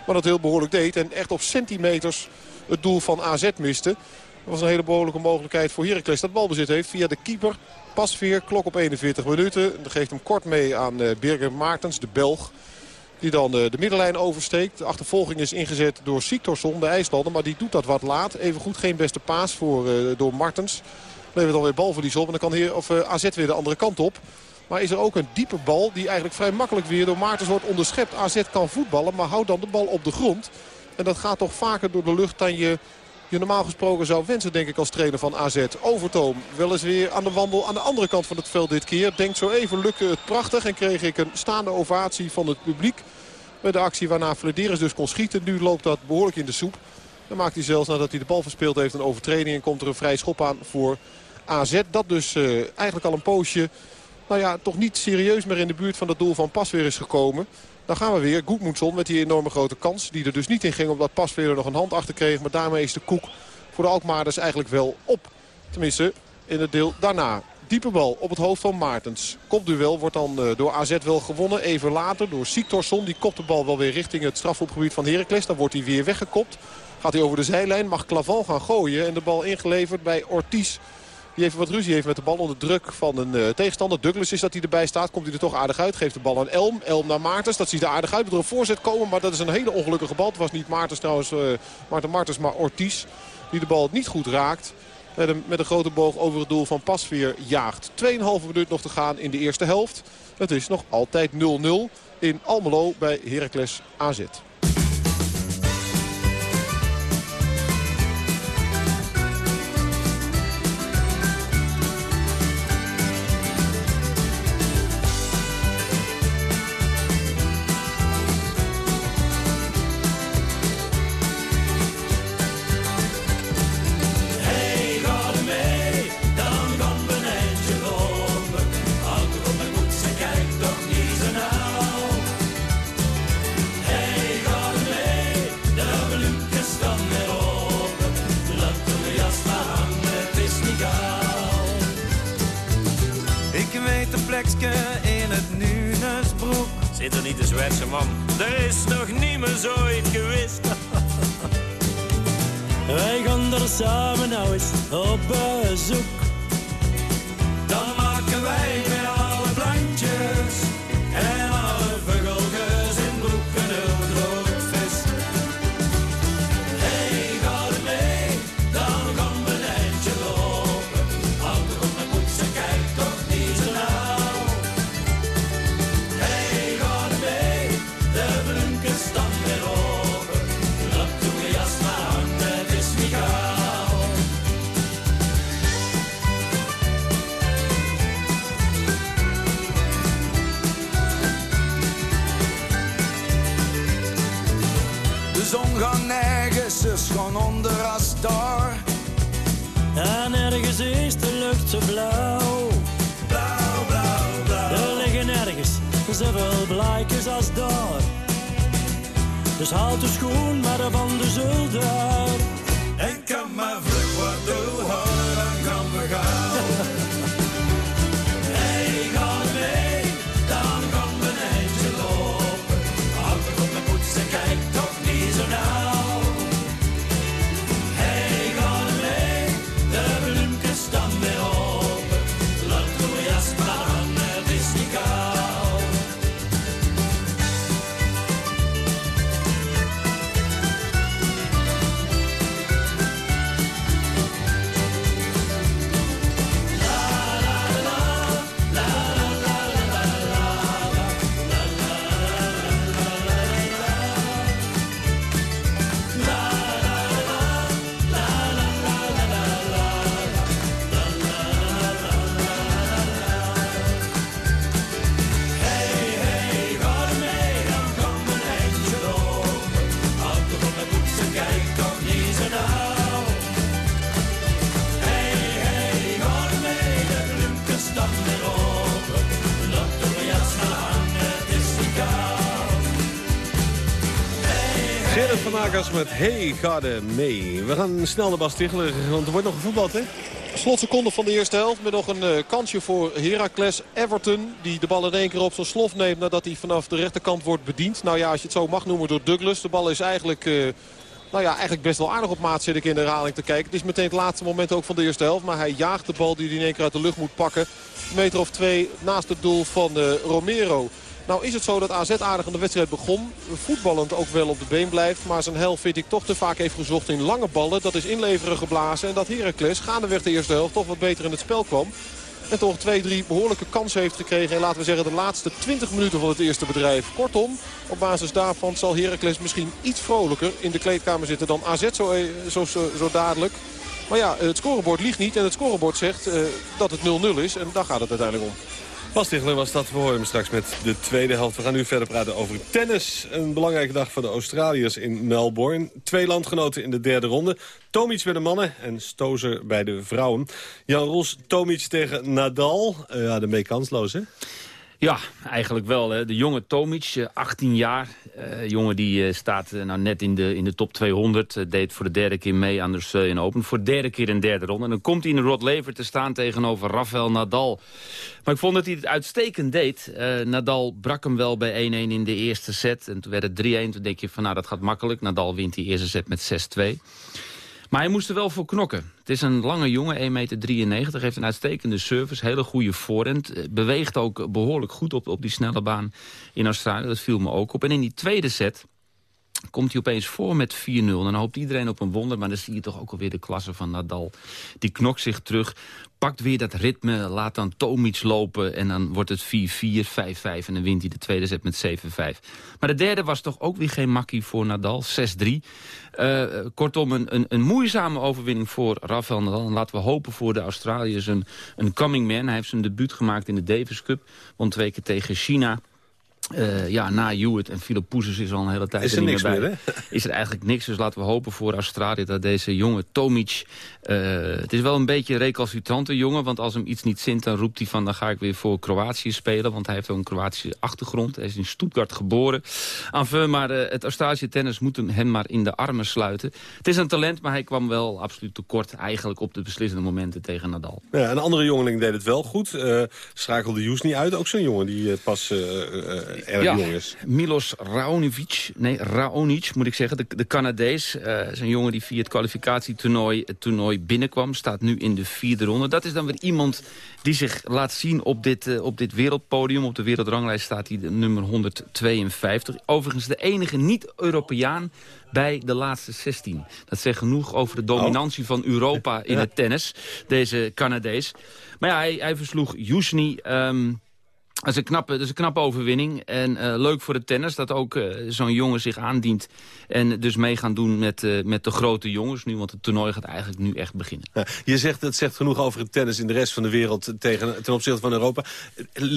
Maar dat heel behoorlijk deed. En echt op centimeters het doel van AZ miste. Dat was een hele behoorlijke mogelijkheid voor Heracles dat balbezit heeft via de keeper. Pasveer, klok op 41 minuten. Dat geeft hem kort mee aan uh, Birger Maartens, de Belg. Die dan uh, de middenlijn oversteekt. De achtervolging is ingezet door Siktorsson, de IJslander. Maar die doet dat wat laat. Even goed geen beste paas voor, uh, door Martens. Levert alweer balverlies op. En dan kan hier, of, AZ weer de andere kant op. Maar is er ook een diepe bal die eigenlijk vrij makkelijk weer door Maartens wordt onderschept. AZ kan voetballen, maar houdt dan de bal op de grond. En dat gaat toch vaker door de lucht dan je je normaal gesproken zou wensen, denk ik, als trainer van AZ. Overtoom wel eens weer aan de wandel aan de andere kant van het veld dit keer. Denkt zo even, lukte het prachtig en kreeg ik een staande ovatie van het publiek. Bij de actie waarna Flederis dus kon schieten. Nu loopt dat behoorlijk in de soep. Dan maakt hij zelfs nadat hij de bal verspeeld heeft een overtreding. En komt er een vrij schop aan voor AZ. Dat dus uh, eigenlijk al een poosje, nou ja, toch niet serieus meer in de buurt van het doel van Pasweer is gekomen. Dan gaan we weer. Goedmoedson met die enorme grote kans. Die er dus niet in ging omdat Pasveer er nog een hand achter kreeg. Maar daarmee is de koek voor de Alkmaarders eigenlijk wel op. Tenminste in het deel daarna. Diepe bal op het hoofd van Maartens. Kopduel wordt dan uh, door AZ wel gewonnen. Even later door Siktorsson. Die kopt de bal wel weer richting het strafopgebied van Heracles. Dan wordt hij weer weggekopt. Gaat hij over de zijlijn. Mag Clavan gaan gooien. En de bal ingeleverd bij Ortiz. Die even wat ruzie heeft met de bal onder druk van een uh, tegenstander. Douglas is dat hij erbij staat. Komt hij er toch aardig uit. Geeft de bal aan Elm. Elm naar Maartens. Dat ziet er aardig uit. Door een voorzet komen. Maar dat is een hele ongelukkige bal. Het was niet Maartens trouwens. Uh, Maarten Martens. Maar Ortiz. Die de bal niet goed raakt. Met een, met een grote boog over het doel van Pasveer jaagt. 2,5 minuut nog te gaan in de eerste helft. Het is nog altijd 0-0 in Almelo bij Heracles AZ. Samen nou eens op bezoek. Zo blauw. Blauw, blauw, blauw. Er liggen ergens zoveel blijkjes als daar. Dus houd de schoen maar van de zolder. Met Hey, ga er mee. We gaan snel naar Bas Tichelen, want er wordt nog gevoetbald, hè? Slotseconde van de eerste helft met nog een eh, kansje voor Heracles. Everton die de bal in één keer op zijn slof neemt nadat hij vanaf de rechterkant wordt bediend. Nou ja, als je het zo mag noemen door Douglas. De bal is eigenlijk eh, nou ja, eigenlijk best wel aardig op maat zit ik in de herhaling te kijken. Het is meteen het laatste moment ook van de eerste helft. Maar hij jaagt de bal die hij in één keer uit de lucht moet pakken. Een meter of twee naast het doel van uh, Romero. Nou is het zo dat AZ aardig aan de wedstrijd begon. Voetballend ook wel op de been blijft. Maar zijn helft vind ik toch te vaak heeft gezocht in lange ballen. Dat is inleveren geblazen. En dat Heracles gaandeweg de eerste helft toch wat beter in het spel kwam. En toch twee, drie behoorlijke kansen heeft gekregen. En laten we zeggen de laatste 20 minuten van het eerste bedrijf. Kortom, op basis daarvan zal Heracles misschien iets vrolijker in de kleedkamer zitten dan AZ zo, eh, zo, zo, zo dadelijk. Maar ja, het scorebord liegt niet. En het scorebord zegt uh, dat het 0-0 is. En daar gaat het uiteindelijk om. Bas was dat. We horen straks met de tweede helft. We gaan nu verder praten over tennis. Een belangrijke dag voor de Australiërs in Melbourne. Twee landgenoten in de derde ronde. Tomic bij de mannen en Stozer bij de vrouwen. Jan Ros, Tomic tegen Nadal. Uh, ja, daarmee kansloos, hè? Ja, eigenlijk wel. Hè. De jonge Tomic, 18 eh, jaar. Uh, jongen die uh, staat nou net in de, in de top 200. deed voor de derde keer mee aan de Australian Open. Voor de derde keer een derde ronde. En dan komt hij in de Rod Lever te staan tegenover Rafael Nadal. Maar ik vond dat hij het uitstekend deed. Nadal brak hem wel bij 1-1 in de eerste set. En toen werd het 3-1. Toen denk je van nou dat gaat makkelijk. Nadal wint die eerste set met 6-2. Maar hij moest er wel voor knokken. Het is een lange jongen, 1,93 meter, heeft een uitstekende service, hele goede voorhand. Eh, beweegt ook behoorlijk goed op, op die snelle baan in Australië, dat viel me ook op. En in die tweede set komt hij opeens voor met 4-0. Dan hoopt iedereen op een wonder, maar dan zie je toch ook alweer de klasse van Nadal. Die knokt zich terug, pakt weer dat ritme, laat dan Tomic lopen... en dan wordt het 4-4, 5-5 en dan wint hij de tweede set met 7-5. Maar de derde was toch ook weer geen makkie voor Nadal, 6-3. Uh, eh, kortom, een, een, een, moeizame overwinning voor Rafael Nadal. En laten we hopen voor de Australiërs een, een coming man. Hij heeft zijn debuut gemaakt in de Davis Cup. Won twee keer tegen China. Uh, ja, na Hewitt en Philip Poezes is al een hele tijd is er, niks meer, bij. is er eigenlijk niks, dus laten we hopen voor Australië... dat deze jonge Tomic... Uh, het is wel een beetje een recalcitrante jongen... want als hem iets niet zint, dan roept hij van... dan ga ik weer voor Kroatië spelen, want hij heeft ook een Kroatische achtergrond. Hij is in Stuttgart geboren. Enfin, maar uh, het Australische tennis moet hem, maar in de armen sluiten. Het is een talent, maar hij kwam wel absoluut tekort... eigenlijk op de beslissende momenten tegen Nadal. Ja, een andere jongeling deed het wel goed. Schakelde Joes niet uit. Ook zo'n jongen die pas erg ja, jong is. Milos Raonic, nee, Raonic moet ik zeggen, de, de Canadees. Uh, is een jongen die via het kwalificatietoernooi het toernooi binnenkwam. Staat nu in de vierde ronde. Dat is dan weer iemand die zich laat zien op dit, uh, op dit wereldpodium. Op de wereldranglijst staat hij de nummer 152. Overigens de enige niet-Europeaan bij de laatste 16. Dat zegt genoeg over de dominantie van Europa in het tennis. Deze Canadees. Maar ja, hij, hij versloeg Jusni... Um, dat is een knappe, is een knappe overwinning. En uh, leuk voor de tennis dat ook uh, zo'n jongen zich aandient. En dus mee gaan doen met, uh, met de grote jongens nu. Want het toernooi gaat eigenlijk nu echt beginnen. Je zegt, het zegt genoeg over het tennis in de rest van de wereld tegen, ten opzichte van Europa.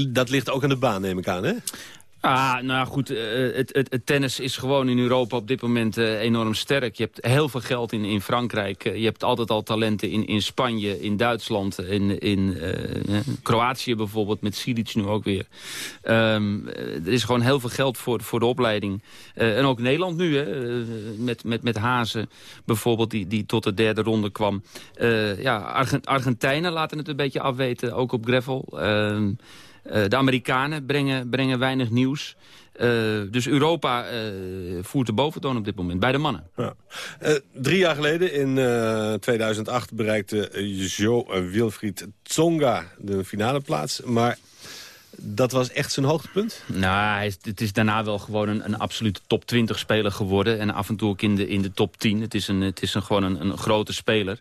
Dat ligt ook aan de baan, neem ik aan, hè? Ah, nou goed, uh, het, het, het, tennis is gewoon in Europa op dit moment uh, enorm sterk. Je hebt heel veel geld in, in Frankrijk. Uh, je hebt altijd al talenten in, in Spanje, in Duitsland, in, in Kroatië bijvoorbeeld, met Silic nu ook weer. Um, er is gewoon heel veel geld voor, voor de opleiding. en ook Nederland nu, hè, met, met, met Hazen bijvoorbeeld, die, die tot de derde ronde kwam. ja, Argent Argentijnen laten het een beetje afweten, ook op gravel. Uh, de Amerikanen brengen, brengen weinig nieuws. Uh, dus Europa uh, voert de boventoon op dit moment, bij de mannen. Ja. drie jaar geleden, in 2008, bereikte Jo Wilfried Tsonga de finale plaats. Maar dat was echt zijn hoogtepunt? Nou, het is daarna wel gewoon een, een absolute top 20 speler geworden. En af en toe ook in de, in de top 10. Het is, een, het is een, gewoon een, een grote speler.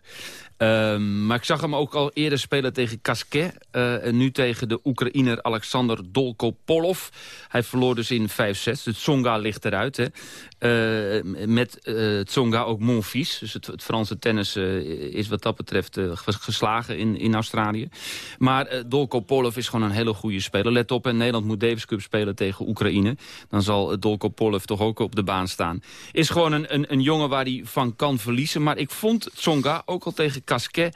Um, maar ik zag hem ook al eerder spelen tegen Kasket. Uh, en nu tegen de Oekraïner Alexander Dolkopolov. Hij verloor dus in 5 sets. De Tsonga ligt eruit. Hè. Uh, met uh, Tsonga ook Monfils. Dus het, het Franse tennis is wat dat betreft geslagen in, in Australië. Maar Dolkopolov is gewoon een hele goede speler. Let op, en Nederland moet Davis Cup spelen tegen Oekraïne. Dan zal Dolkopolov toch ook op de baan staan. Is gewoon een, een, een jongen waar hij van kan verliezen. Maar ik vond Tsonga ook al tegen Casquet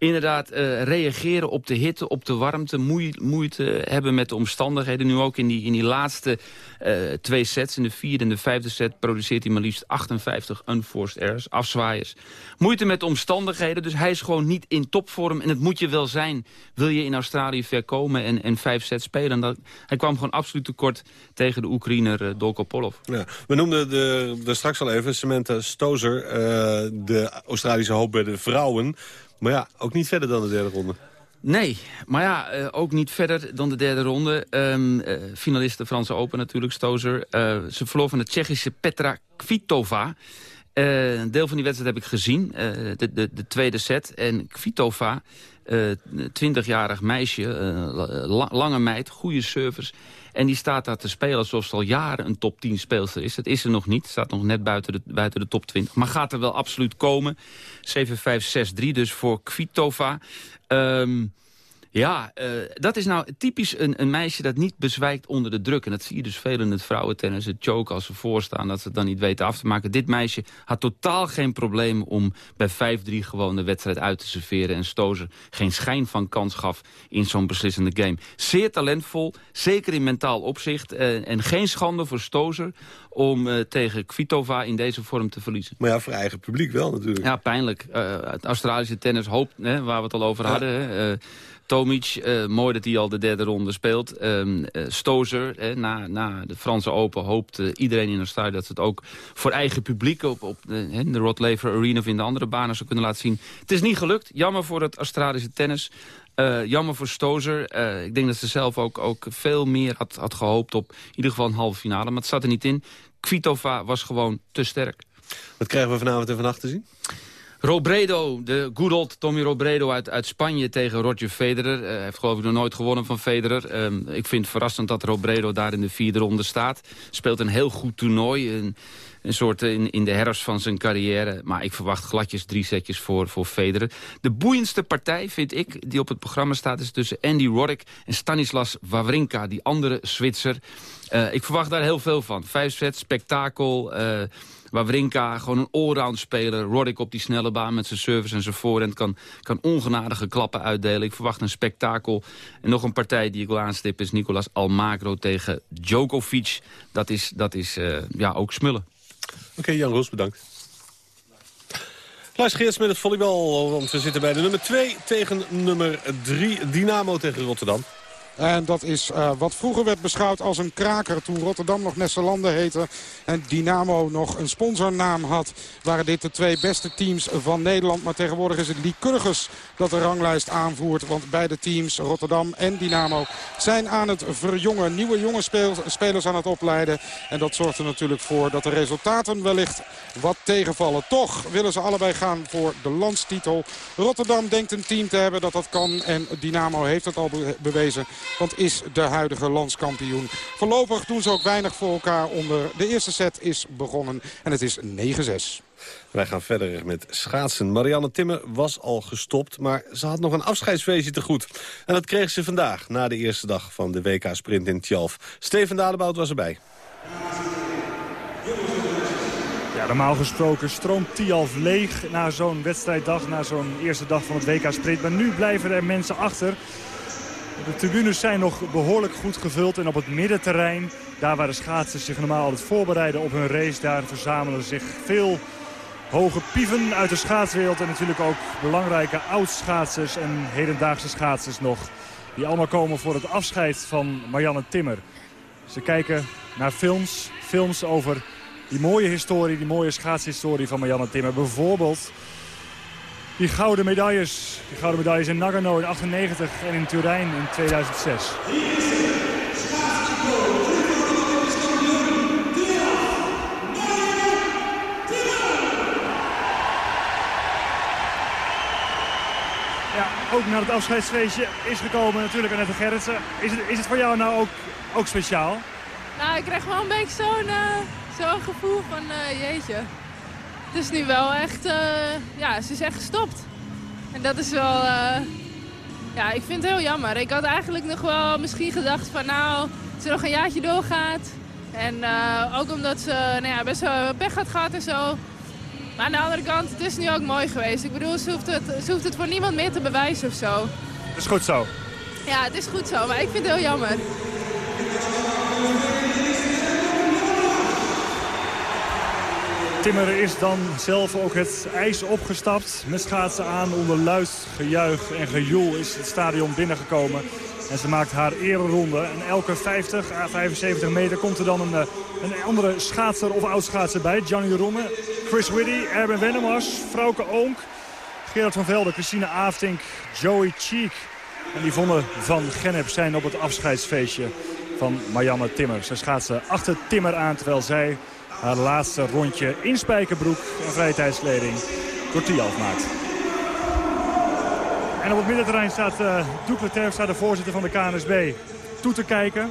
inderdaad uh, reageren op de hitte, op de warmte, moe moeite hebben met de omstandigheden. Nu ook in die, in die laatste uh, twee sets, in de vierde en de vijfde set, produceert hij maar liefst 58 unforced errors, afzwaaiers. Moeite met de omstandigheden, dus hij is gewoon niet in topvorm. En het moet je wel zijn, wil je in Australië ver komen en, en vijf sets spelen. Dat, hij kwam gewoon absoluut tekort tegen de Oekraïner uh, Dolko Polov. Ja, we noemden de, de straks al even Samantha Stozer, de Australische hoop bij de vrouwen. Maar ja, ook niet verder dan de derde ronde. Nee, maar ja, uh, ook niet verder dan de derde ronde. Um, uh, finalist de Franse Open natuurlijk, Stozer. Uh, ze verloor van de Tsjechische Petra Kvitova. een deel van die wedstrijd heb ik gezien, de, de, de, tweede set. En Kvitova, 20-jarig meisje, la, lange meid, goede service... En die staat daar te spelen alsof ze al jaren een top 10 speelster is. Dat is er nog niet. Staat nog net buiten de, buiten de top 20. Maar gaat er wel absoluut komen. 7-5-6-3 dus voor Kvitova. Um, ja, uh, dat is nou typisch een, een, meisje dat niet bezwijkt onder de druk. En dat zie je dus veel in het vrouwentennis. Het choke als ze voorstaan, dat ze het dan niet weten af te maken. Dit meisje had totaal geen probleem om bij 5-3 gewoon de wedstrijd uit te serveren. En Stozer geen schijn van kans gaf in zo'n beslissende game. Zeer talentvol, zeker in mentaal opzicht. Uh, en geen schande voor Stozer om uh, tegen Kvitova in deze vorm te verliezen. Maar ja, voor eigen publiek wel natuurlijk. Ja, pijnlijk. het Australische tennis hoopt, hè, waar we het al over ja. hadden... Hè, Tomic, uh, mooi dat hij al de derde ronde speelt. Um, Stozer, eh, na, na de Franse Open hoopt uh, iedereen in Australië... dat ze het ook voor eigen publiek op, op de, de Rod Laver Arena... of in de andere banen zou kunnen laten zien. Het is niet gelukt. Jammer voor het Australische tennis. jammer voor Stozer. ik denk dat ze zelf ook, ook veel meer had, had gehoopt op in ieder geval een halve finale. Maar het zat er niet in. Kvitova was gewoon te sterk. Wat krijgen we vanavond en vannacht te zien? Robredo, de good old Tommy Robredo uit, uit Spanje tegen Roger Federer. Hij uh, heeft geloof ik nog nooit gewonnen van Federer. Um, ik vind het verrassend dat Robredo daar in de vierde ronde staat. Speelt een heel goed toernooi. Een soort in, in de herfst van zijn carrière. Maar ik verwacht gladjes drie setjes voor, voor Federer. De boeiendste partij, vind ik, die op het programma staat... is tussen Andy Roddick en Stanislas Wawrinka, die andere Zwitser. Uh, ik verwacht daar heel veel van. Vijf sets, spektakel... Uh, Wawrinka, gewoon een allround speler. Roddick op die snelle baan met zijn service en zijn voorhand kan, kan ongenadige klappen uitdelen. Ik verwacht een spektakel. En nog een partij die ik wil aanstippen is Nicolas Almagro tegen Djokovic. Dat is, dat is uh, ja, ook smullen. Oké, Jan Roos, bedankt. Kluis Geerts met het volleybal, want we zitten bij de nummer 2 tegen nummer 3. Dynamo tegen Rotterdam. En dat is uh, wat vroeger werd beschouwd als een kraker. Toen Rotterdam nog Nesselanden heette en Dynamo nog een sponsornaam had. Waren dit de twee beste teams van Nederland. Maar tegenwoordig is het Lycurgus dat de ranglijst aanvoert. Want beide teams, Rotterdam en Dynamo, zijn aan het verjongen. Nieuwe jonge spelers aan het opleiden. En dat zorgt er natuurlijk voor dat de resultaten wellicht wat tegenvallen. Toch willen ze allebei gaan voor de landstitel. Rotterdam denkt een team te hebben dat dat kan. En Dynamo heeft het al be bewezen. Want is de huidige landskampioen. Voorlopig doen ze ook weinig voor elkaar onder. De eerste set is begonnen en het is 9-6. Wij gaan verder met schaatsen. Marianne Timmer was al gestopt, maar ze had nog een afscheidsfeestje te goed. En dat kreeg ze vandaag, na de eerste dag van de WK-sprint in Tjalf. Steven Dadebout was erbij. Ja, normaal gesproken stroomt Tialf leeg na zo'n wedstrijddag, na zo'n eerste dag van het WK-sprint. Maar nu blijven er mensen achter. De tribunes zijn nog behoorlijk goed gevuld. En op het middenterrein, daar waar de schaatsers zich normaal altijd voorbereiden op hun race... daar verzamelen zich veel hoge pieven uit de schaatswereld. En natuurlijk ook belangrijke oud-schaatsers en hedendaagse schaatsers nog. Die allemaal komen voor het afscheid van Marianne Timmer. Ze kijken naar films, films over die mooie historie, die mooie schaatshistorie van Marianne Timmer. Bijvoorbeeld die gouden medailles. Die gouden medailles in Nagano in 98 en in Turijn in 2006. Ja, ook naar het afscheidsfeestje is gekomen natuurlijk Annette Gerritsen. Is het, is het voor jou nou ook, ook speciaal? Nou, ik krijg wel een beetje zo'n uh, gevoel van uh, jeetje het is nu wel echt, uh, ja, ze is echt gestopt. En dat is wel, uh, ja, ik vind het heel jammer. Ik had eigenlijk nog wel misschien gedacht van nou, ze nog een jaartje doorgaat. En uh, ook omdat ze nou ja, best wel pech had gehad en zo. Maar aan de andere kant, het is nu ook mooi geweest. Ik bedoel, ze hoeft het, ze hoeft het voor niemand meer te bewijzen of zo. Het is goed zo. Ja, het is goed zo, maar ik vind het heel jammer. Timmer is dan zelf ook het ijs opgestapt. Met schaatsen aan onder luid gejuich en gejoel is het stadion binnengekomen. En ze maakt haar ereronde. En elke 50 à 75 meter komt er dan een, eh, een andere schaatser of oudschaatser bij. Gianni Ronne, Chris Whitty, Erben Wennemars, Frauke Oonk, Gerard van Velde, Christine Aftink, Joey Cheek. En die vonden van Gennep zijn op het afscheidsfeestje van Marianne Timmer. Ze schaatsen achter Timmer aan terwijl zij haar laatste rondje in spijkerbroek en vrijtijdskleding door Tialf maakt. En op het middenterrein staat uh, Doekle staat de voorzitter van de KNSB, toe te kijken.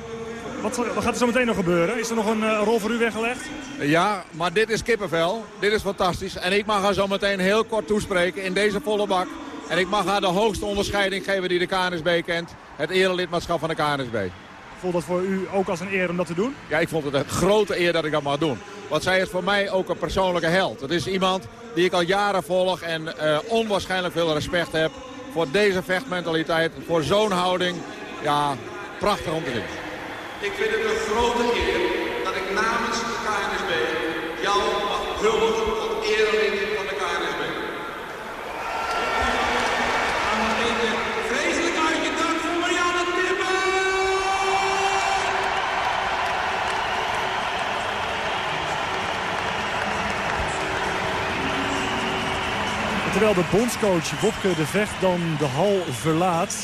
Wat, wat, gaat er zo meteen nog gebeuren? Is er nog een uh, rol voor u weggelegd? Ja, maar dit is kippenvel. Dit is fantastisch. En ik mag haar zo meteen heel kort toespreken in deze volle bak. En ik mag haar de hoogste onderscheiding geven die de KNSB kent. Het erelidmaatschap van de KNSB. Voelt dat voor u ook als een eer om dat te doen? Ja, ik vond het een grote eer dat ik dat mag doen. Want zij is voor mij ook een persoonlijke held. Het is iemand die ik al jaren volg en uh, onwaarschijnlijk veel respect heb voor deze vechtmentaliteit, voor zo'n houding. Ja, prachtig om te zien. Ik vind het een grote eer dat ik namens de KNSB jou mag huldigen tot erelid van de KNSB. Vreselijk uitgedankt voor Marianne Timmer! Terwijl de bondscoach Wopke de Vecht dan de hal verlaat...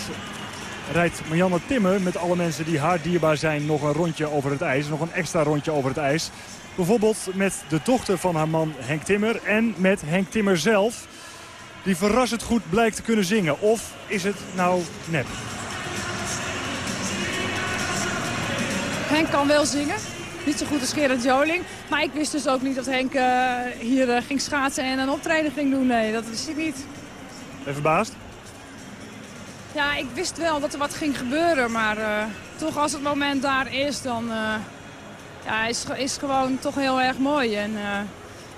rijdt Marianne Timmer met alle mensen die haar dierbaar zijn... nog een rondje over het ijs, nog een extra rondje over het ijs. Bijvoorbeeld met de dochter van haar man Henk Timmer en met Henk Timmer zelf... die verrassend goed blijkt te kunnen zingen. Of is het nou nep? Henk kan wel zingen. Niet zo goed als Gerard Joling. Maar ik wist dus ook niet dat Henk uh, hier uh, ging schaatsen en een optreden ging doen. Nee, dat wist ik niet. Ben je verbaasd? Ja, ik wist wel dat er wat ging gebeuren. Maar uh, toch als het moment daar is, dan ja, is is gewoon toch heel erg mooi. En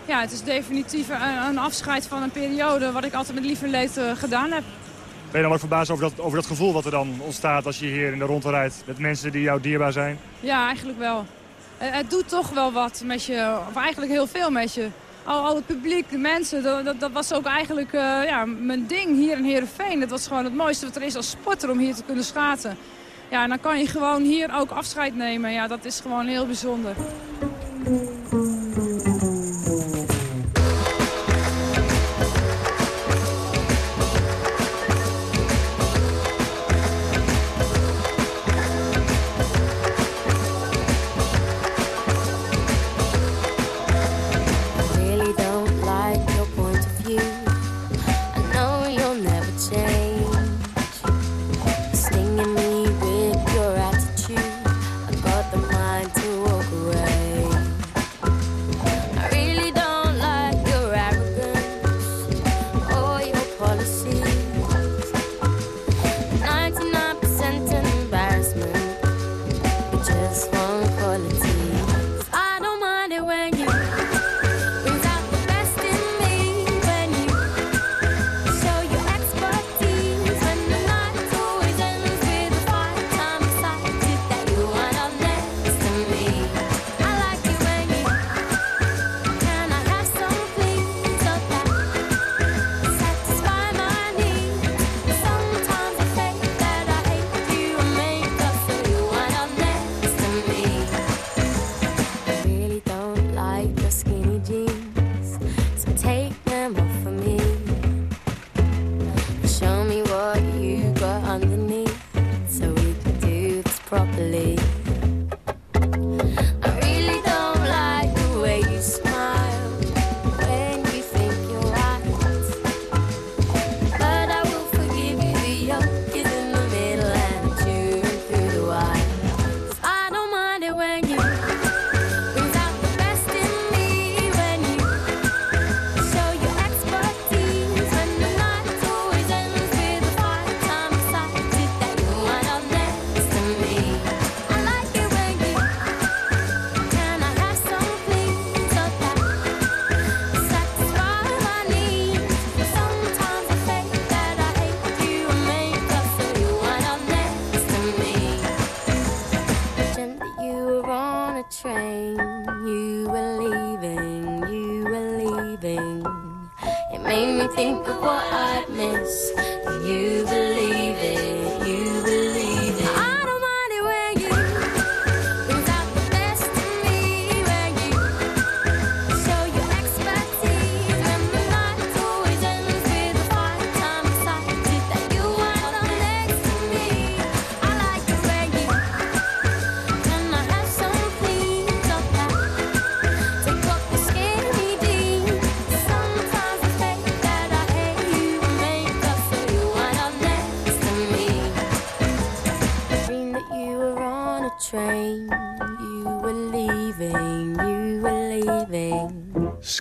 ja, het is definitief een, afscheid van een periode wat ik altijd met lief en leed gedaan heb. Ben je dan ook verbaasd over dat, over dat gevoel wat er dan ontstaat als je hier in de ronde rijdt? Met mensen die jou dierbaar zijn? Ja, eigenlijk wel. Het doet toch wel wat met je, of eigenlijk heel veel met je. Al, al het publiek, de mensen, dat, dat, was ook eigenlijk uh, ja, mijn ding hier in Heerenveen. Dat was gewoon het mooiste wat er is als sporter om hier te kunnen schaatsen. Ja, en dan kan je gewoon hier ook afscheid nemen. Ja, dat is gewoon heel bijzonder.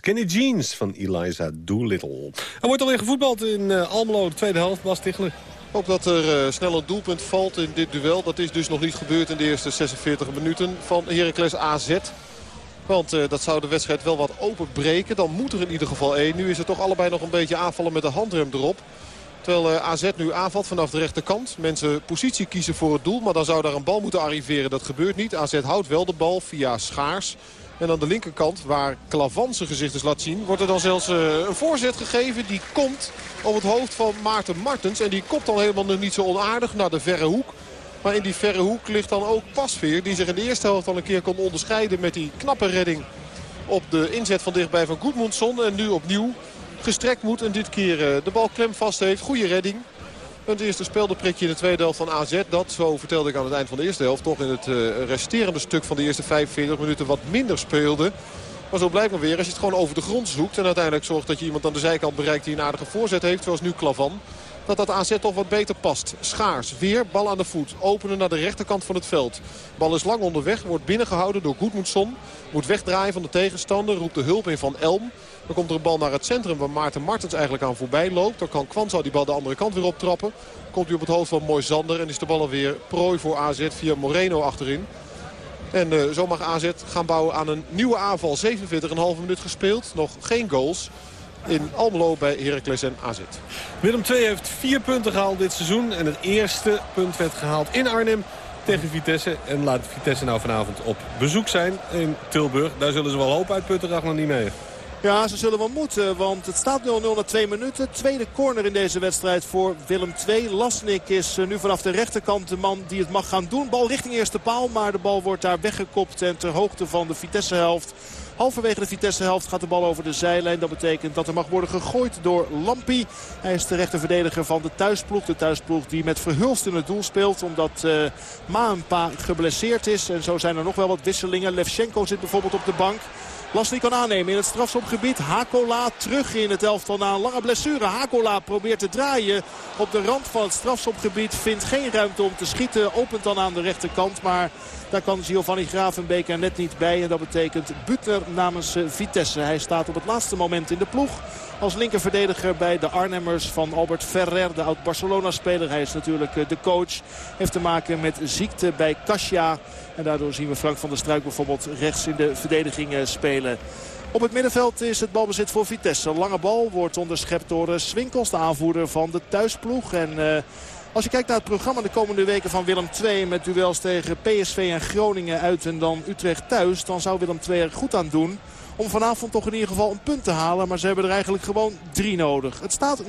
Skinny Jeans van Eliza Doolittle. Er wordt alweer gevoetbald in uh, Almelo, de tweede helft. Bas Tichler. Ook dat er uh, snel een doelpunt valt in dit duel. Dat is dus nog niet gebeurd in de eerste 46 minuten van Heracles AZ. Want uh, dat zou de wedstrijd wel wat openbreken. Dan moet er in ieder geval één. Nu is het toch allebei nog een beetje aanvallen met de handrem erop. Terwijl AZ nu aanvalt vanaf de rechterkant. Mensen positie kiezen voor het doel. Maar dan zou daar een bal moeten arriveren. Dat gebeurt niet. AZ houdt wel de bal via Schaars. En aan de linkerkant, waar Klavan zijn gezicht eens laat zien... wordt er dan zelfs uh, een voorzet gegeven. Die komt op het hoofd van Maarten Martens. En die kopt dan helemaal nog niet zo onaardig naar de verre hoek. Maar in die verre hoek ligt dan ook Pasveer. Die zich in de eerste helft al een keer kon onderscheiden met die knappe redding. Op de inzet van dichtbij van Goedmundsson. En nu opnieuw gestrekt moet en dit keer uh, de bal klem vast heeft. Goede redding. Het eerste speldenprikje in de tweede helft van AZ. Dat, zo vertelde ik aan het eind van de eerste helft, toch in het uh, resterende stuk van de eerste 45 minuten wat minder speelde. Maar zo blijkt maar weer, als je het gewoon over de grond zoekt... en uiteindelijk zorgt dat je iemand aan de zijkant bereikt die een aardige voorzet heeft... zoals nu Klavan, dat dat AZ toch wat beter past. Schaars, weer bal aan de voet. Openen naar de rechterkant van het veld. Bal is lang onderweg, wordt binnengehouden door Goedmoedson. Moet wegdraaien van de tegenstander, roept de hulp in van Elm. Dan komt er een bal naar het centrum waar Maarten Martens eigenlijk aan voorbij loopt. Dan kan Kwanza die bal de andere kant weer optrappen. Komt hij op het hoofd van Moisander en is de bal alweer prooi voor AZ via Moreno achterin. En uh, zo mag AZ gaan bouwen aan een nieuwe aanval. 47,5 minuut gespeeld. Nog geen goals in Almelo bij Heracles en AZ. Willem II heeft vier punten gehaald dit seizoen. En het eerste punt werd gehaald in Arnhem tegen Vitesse. En laat Vitesse nou vanavond op bezoek zijn in Tilburg. Daar zullen ze wel hoop uit putten, nog niet mee. Ja, ze zullen wel moeten, want het staat 0-0 na twee minuten. Tweede corner in deze wedstrijd voor Willem II. Lasnik is nu vanaf de rechterkant de man die het mag gaan doen. Bal richting eerste paal, maar de bal wordt daar weggekopt en ter hoogte van de Vitesse-helft. Halverwege de Vitesse-helft gaat de bal over de zijlijn. Dat betekent dat er mag worden gegooid door Lampi. Hij is de rechterverdediger van de thuisploeg. De thuisploeg die met Verhulst in het doel speelt. Omdat uh, Maanpa geblesseerd is. En zo zijn er nog wel wat wisselingen. Levchenko zit bijvoorbeeld op de bank. Lasnik kan aannemen in het strafschopgebied. Hakola terug in het elftal na een lange blessure. Hakola probeert te draaien op de rand van het strafschopgebied. Vindt geen ruimte om te schieten. Opent dan aan de rechterkant. Maar daar kan Giovanni Gravenbeek er net niet bij. En dat betekent Butler namens Vitesse. Hij staat op het laatste moment in de ploeg. Als linkerverdediger bij de Arnhemmers van Albert Ferrer, de oud-Barcelona-speler. Hij is natuurlijk de coach. Heeft te maken met ziekte bij Kasia. En daardoor zien we Frank van der Struik bijvoorbeeld rechts in de verdediging spelen. Op het middenveld is het balbezit voor Vitesse. Lange bal wordt onderschept door Swinkels, de aanvoerder van de thuisploeg. En... als je kijkt naar het programma de komende weken van Willem II... met duels tegen PSV en Groningen uit en dan Utrecht thuis... dan zou Willem II er goed aan doen om vanavond toch in ieder geval een punt te halen. Maar ze hebben er eigenlijk gewoon drie nodig. Het staat 0-0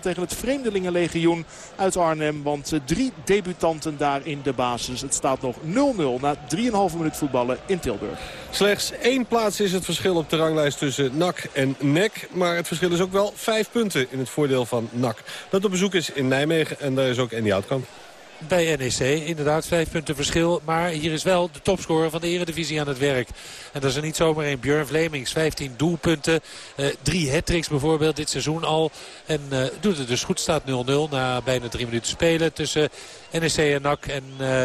tegen het Vreemdelingenlegioen uit Arnhem. Want drie debutanten daar in de basis. Het staat nog 0-0 na 3,5 minuut voetballen in Tilburg. Slechts één plaats is het verschil op de ranglijst tussen NAC en NEC. Maar het verschil is ook wel vijf punten in het voordeel van NAC. Dat op bezoek is in Nijmegen en daar is ook Andy Houtkamp bij NEC. Inderdaad, vijf punten verschil. Maar hier is wel de topscorer van de eredivisie aan het werk. En dat is er niet zomaar een. Björn Vlemings, 15 doelpunten. Uh, drie hat bijvoorbeeld dit seizoen al. En uh, doet het dus goed, staat 0-0 na bijna drie minuten spelen tussen NEC en NAC. En... Uh,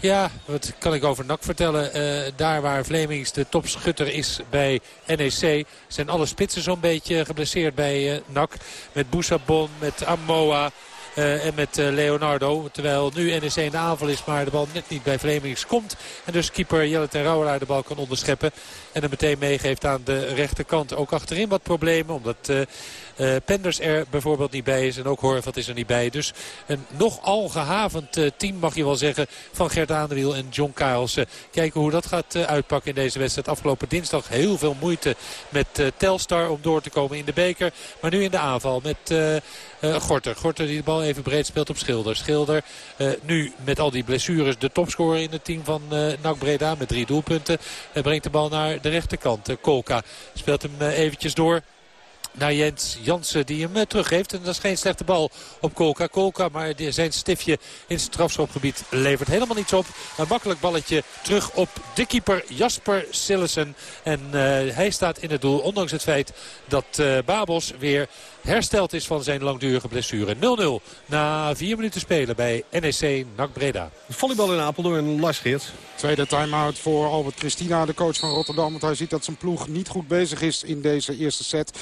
ja, wat kan ik over NAC vertellen? Daar waar Vlemings de topschutter is bij NEC... zijn alle spitsen zo'n beetje geblesseerd bij uh, NAC. Met Boussabon, met Amoa... Uh, en met uh, Leonardo. Terwijl nu NEC in de aanval is, maar de bal net niet bij Vlemings komt. En dus keeper Jelle ten Rauwelaar de bal kan onderscheppen. En hem meteen meegeeft aan de rechterkant. Ook achterin wat problemen, omdat... Uh, uh, Penders er bijvoorbeeld niet bij is. En ook Horvat is er niet bij. Dus een nogal gehavend uh, team mag je wel zeggen. Van Gert Aandewiel en John Karelsen. Kijken hoe dat gaat uitpakken in deze wedstrijd. Afgelopen dinsdag heel veel moeite met Telstar om door te komen in de beker. Maar nu in de aanval met... Gorter. Gorter die de bal even breed speelt op Schilder. Schilder nu met al die blessures de topscorer in het team van NAC Breda met drie doelpunten. Brengt de bal naar de rechterkant. Kolka speelt hem eventjes door naar Jens Jansen die hem teruggeeft. En dat is geen slechte bal op Kolka. Kolka, maar zijn stiftje in het strafschopgebied levert helemaal niets op. Een makkelijk balletje terug op de keeper Jasper Sillessen. En hij staat in het doel, ondanks het feit dat uh, Babos weer hersteld is van zijn langdurige blessure. 0-0 na vier minuten spelen bij NEC NAC Breda. Volleybal in Apeldoorn, Lars Geerts. Tweede time-out voor Albert Christina, de coach van Rotterdam. Want hij ziet dat zijn ploeg niet goed bezig is in deze eerste set.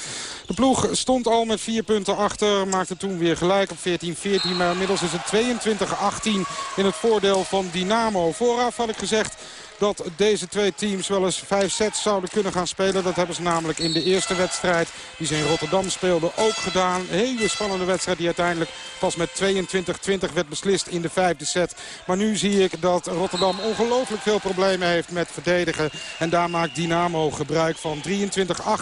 De ploeg stond al met vier punten achter. Maakte toen weer gelijk op 14-14. Maar inmiddels is het 22-18 in het voordeel van Dynamo. Vooraf had ik gezegd dat deze twee teams wel eens vijf sets zouden kunnen gaan spelen. Dat hebben ze namelijk in de eerste wedstrijd die ze in Rotterdam speelden ook gedaan. Hele spannende wedstrijd die uiteindelijk pas met 22-20 werd beslist in de vijfde set. Maar nu zie ik dat Rotterdam ongelooflijk veel problemen heeft met verdedigen. En daar maakt Dynamo gebruik van. 23-18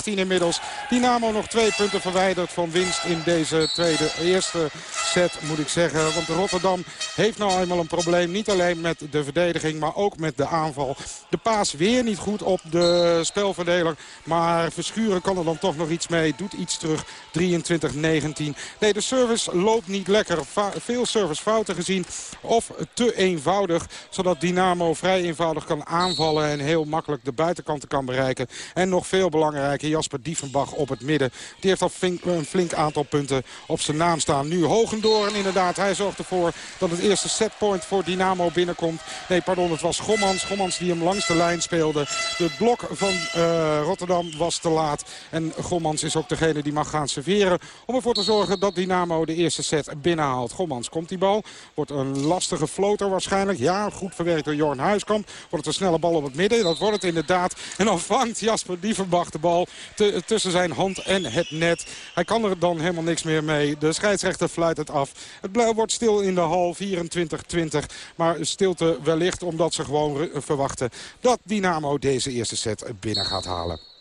inmiddels. Dynamo nog twee punten verwijderd van winst in deze tweede eerste set moet ik zeggen. Want Rotterdam heeft nou eenmaal een probleem. Niet alleen met de verdediging maar ook met de aanval. De paas weer niet goed op de spelverdeler. Maar Verschuren kan er dan toch nog iets mee. Doet iets terug. 23-19. Nee, de service loopt niet lekker. veel servicefouten gezien. Of te eenvoudig. Zodat Dynamo vrij eenvoudig kan aanvallen. En heel makkelijk de buitenkanten kan bereiken. En nog veel belangrijker. Jasper Diefenbach op het midden. Die heeft al flink, een flink aantal punten op zijn naam staan. Nu Hogendoorn inderdaad. Hij zorgt ervoor dat het eerste setpoint voor Dynamo binnenkomt. Nee, pardon. Het was Gommans. Gommans die hem langs de lijn speelde. De blok van uh, Rotterdam was te laat. En Gommans is ook degene die mag gaan serveren. Om ervoor te zorgen dat Dynamo de eerste set binnenhaalt. Gommans komt die bal. Wordt een lastige floater waarschijnlijk. Ja, goed verwerkt door Jorn Huiskamp. Wordt het een snelle bal op het midden. Dat wordt het inderdaad. En dan vangt Jasper Dievenbach de bal tussen zijn hand en het net. Hij kan er dan helemaal niks meer mee. De scheidsrechter fluit het af. Het wordt stil in de hal 24-20. Maar stilte wellicht omdat ze gewoon verwachten dat Dynamo deze eerste set binnen gaat halen.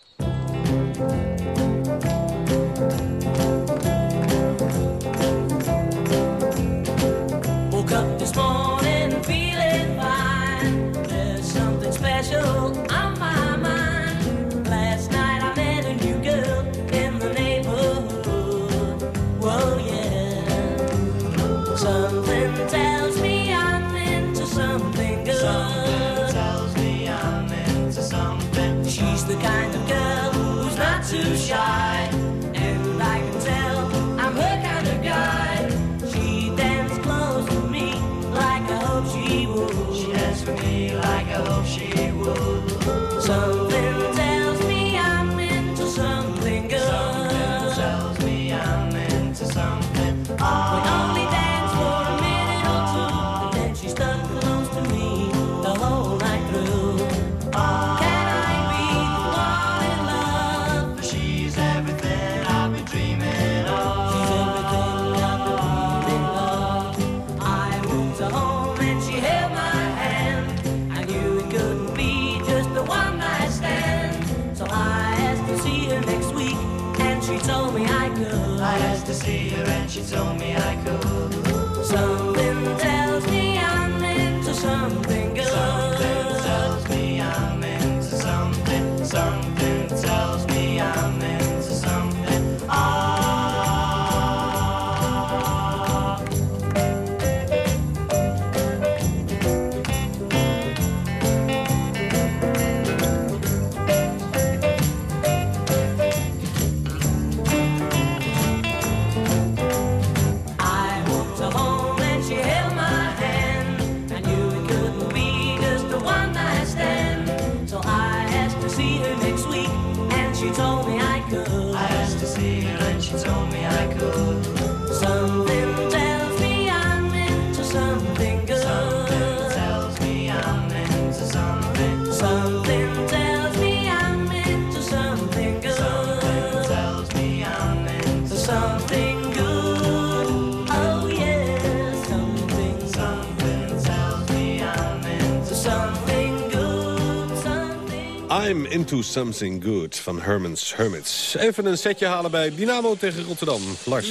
Into something good van Herman's Hermits. Even een setje halen bij Dynamo tegen Rotterdam. Lars.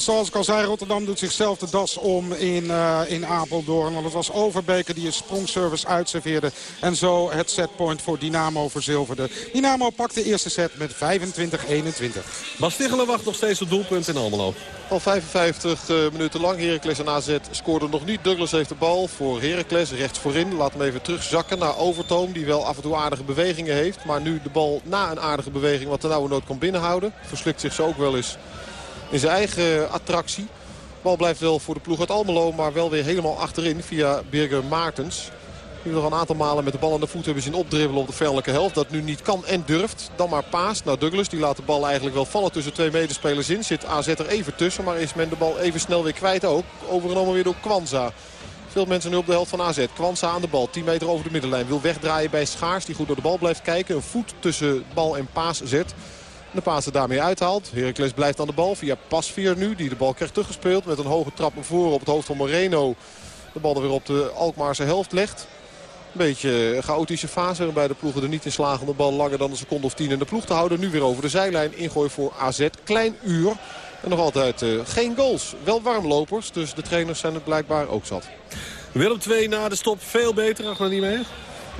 Zoals ik al zei, Rotterdam doet zichzelf de das om in, eh, in Apeldoorn. Want het was Overbeker die een sprongservice uitserveerde. En zo het setpoint voor Dynamo verzilverde. Dynamo pakt de eerste set met 25-21. Bas Tichelen wacht nog steeds op doelpunt in Almelo. Al 55 eh, minuten lang. Heracles en AZ scoorde nog niet. Douglas heeft de bal voor Heracles rechts voorin. Laat hem even terugzakken naar Overtoom. Die wel af en toe aardige bewegingen heeft. Maar nu de bal na een aardige beweging wat de nauwe nood kan binnenhouden. Verslikt zich zo ook wel eens in zijn eigen attractie. Bal blijft wel voor de ploeg uit Almelo, maar wel weer helemaal achterin via Birger Maartens. Die nog een aantal malen met de bal aan de voet hebben zien opdribbelen op de vijandelijke helft. Dat nu niet kan en durft. Dan maar paas naar Douglas. Die laat de bal eigenlijk wel vallen tussen twee medespelers in. Zit AZ er even tussen, maar is men de bal even snel weer kwijt ook. Overgenomen weer door Kwanza. Veel mensen nu op de helft van AZ. Kwanza aan de bal. 10 meter over de middenlijn. Wil wegdraaien bij Schaars. Die goed door de bal blijft kijken. Een voet tussen bal en paas zet. De paas er daarmee uithaalt. Heracles blijft aan de bal via Pasveer nu. Die de bal krijgt teruggespeeld. Met een hoge trap naar voren op het hoofd van Moreno. De bal er weer op de Alkmaarse helft legt. Een beetje een chaotische fase waarbij de ploegen er niet in slagen de bal langer dan een seconde of tien in de ploeg te houden. Nu weer over de zijlijn. Ingooi voor AZ. Klein uur. En nog altijd uh, geen goals. Wel warmlopers. Dus de trainers zijn het blijkbaar ook zat. Willem 2 na de stop veel beter. Achter niet meer.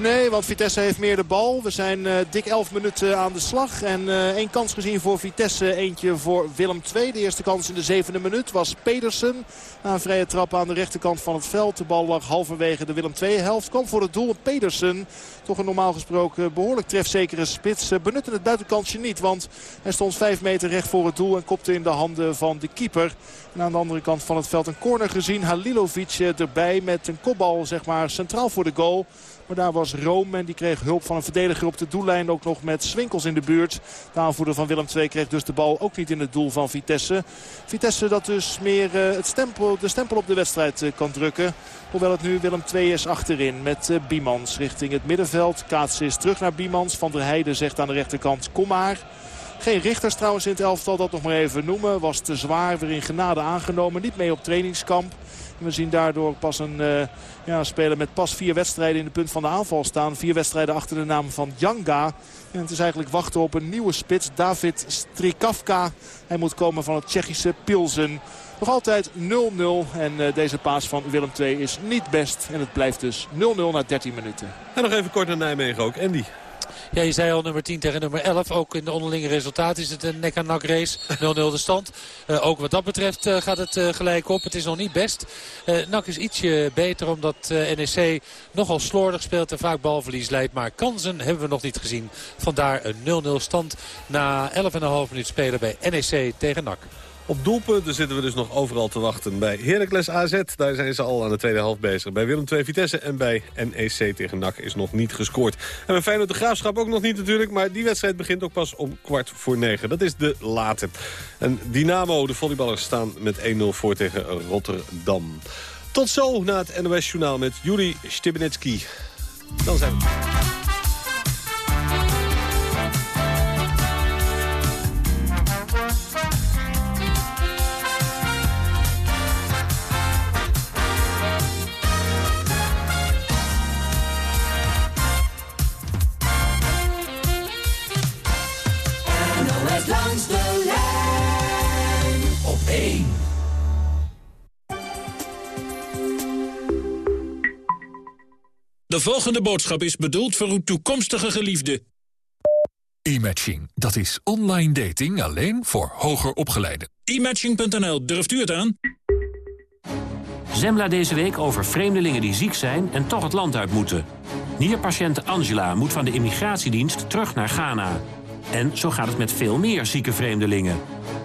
Nee, want Vitesse heeft meer de bal. We zijn uh, dik 11 minuten aan de slag. En uh, één kans gezien voor Vitesse, eentje voor Willem II. De eerste kans in de zevende minuut was Pedersen. Na een vrije trap aan de rechterkant van het veld. De bal lag halverwege de Willem II-helft. Kwam voor het doel Pedersen. Toch een normaal gesproken behoorlijk trefzekere spits. Benutte het buitenkantje niet, want hij stond 5 meter recht voor het doel. En kopte in de handen van de keeper. En aan de andere kant van het veld een corner gezien. Halilovic erbij met een kopbal zeg maar, centraal voor de goal. Maar daar was Rome en die kreeg hulp van een verdediger op de doellijn. Ook nog met Swinkels in de buurt. De aanvoerder van Willem II kreeg dus de bal ook niet in het doel van Vitesse. Vitesse dat dus meer uh, het stempel, de stempel op de wedstrijd uh, kan drukken. Hoewel het nu Willem II is achterin met uh, Biemans richting het middenveld. Kaats is terug naar Biemans. Van der Heijden zegt aan de rechterkant kom maar. Geen richters trouwens in het elftal, dat nog maar even noemen. Was te zwaar, weer in genade aangenomen. Niet mee op trainingskamp. We zien daardoor pas een uh, ja, speler met pas vier wedstrijden in de punt van de aanval staan. Vier wedstrijden achter de naam van Janga. En het is eigenlijk wachten op een nieuwe spits, David Strikavka. Hij moet komen van het Tsjechische Pilsen. Nog altijd 0-0 en uh, deze paas van Willem II is niet best. En het blijft dus 0-0 na 13 minuten. En nog even kort naar Nijmegen ook. Andy. Ja, je zei al nummer 10 tegen nummer 11. Ook in de onderlinge resultaat is het een nek-aan-nak race. 0-0 de stand. Uh, ook wat dat betreft uh, gaat het uh, gelijk op. Het is nog niet best. NAC is ietsje beter omdat NEC nogal slordig speelt en vaak balverlies leidt. Maar kansen hebben we nog niet gezien. Vandaar een 0-0 stand na 11,5 minuut spelen bij NEC tegen NAC. Op doelpunten zitten we dus nog overal te wachten. Bij Heracles AZ, daar zijn ze al aan de tweede helft bezig. Bij Willem II Vitesse en bij NEC tegen NAC is nog niet gescoord. En bij Feyenoord de Graafschap ook nog niet natuurlijk. Maar die wedstrijd begint ook pas om kwart voor negen. Dat is de late. En Dynamo, de volleyballers, staan met 1-0 voor tegen Rotterdam. Tot zo na het NOS Journaal met Juri Stibinetski. Dan zijn we... De volgende boodschap is bedoeld voor uw toekomstige geliefde. E-matching, dat is online dating alleen voor hoger opgeleiden. E-matching.nl, durft u het aan? Zembla deze week over vreemdelingen die ziek zijn en toch het land uit moeten. Nierpatiënte Angela moet van de immigratiedienst terug naar Ghana. En zo gaat het met veel meer zieke vreemdelingen.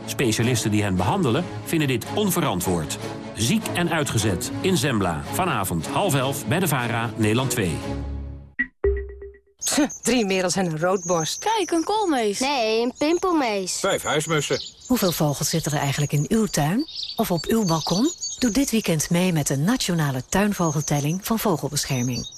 Specialisten die hen behandelen vinden dit onverantwoord. Ziek en uitgezet in Zembla. Vanavond half elf bij de VARA, Nederland 2. Drie merels en een roodborst. Kijk, een koolmees. Nee, een pimpelmees. Vijf huismussen. Hoeveel vogels zitten er eigenlijk in uw tuin? Of op uw balkon? Doe dit weekend mee met de Nationale Tuinvogeltelling van Vogelbescherming.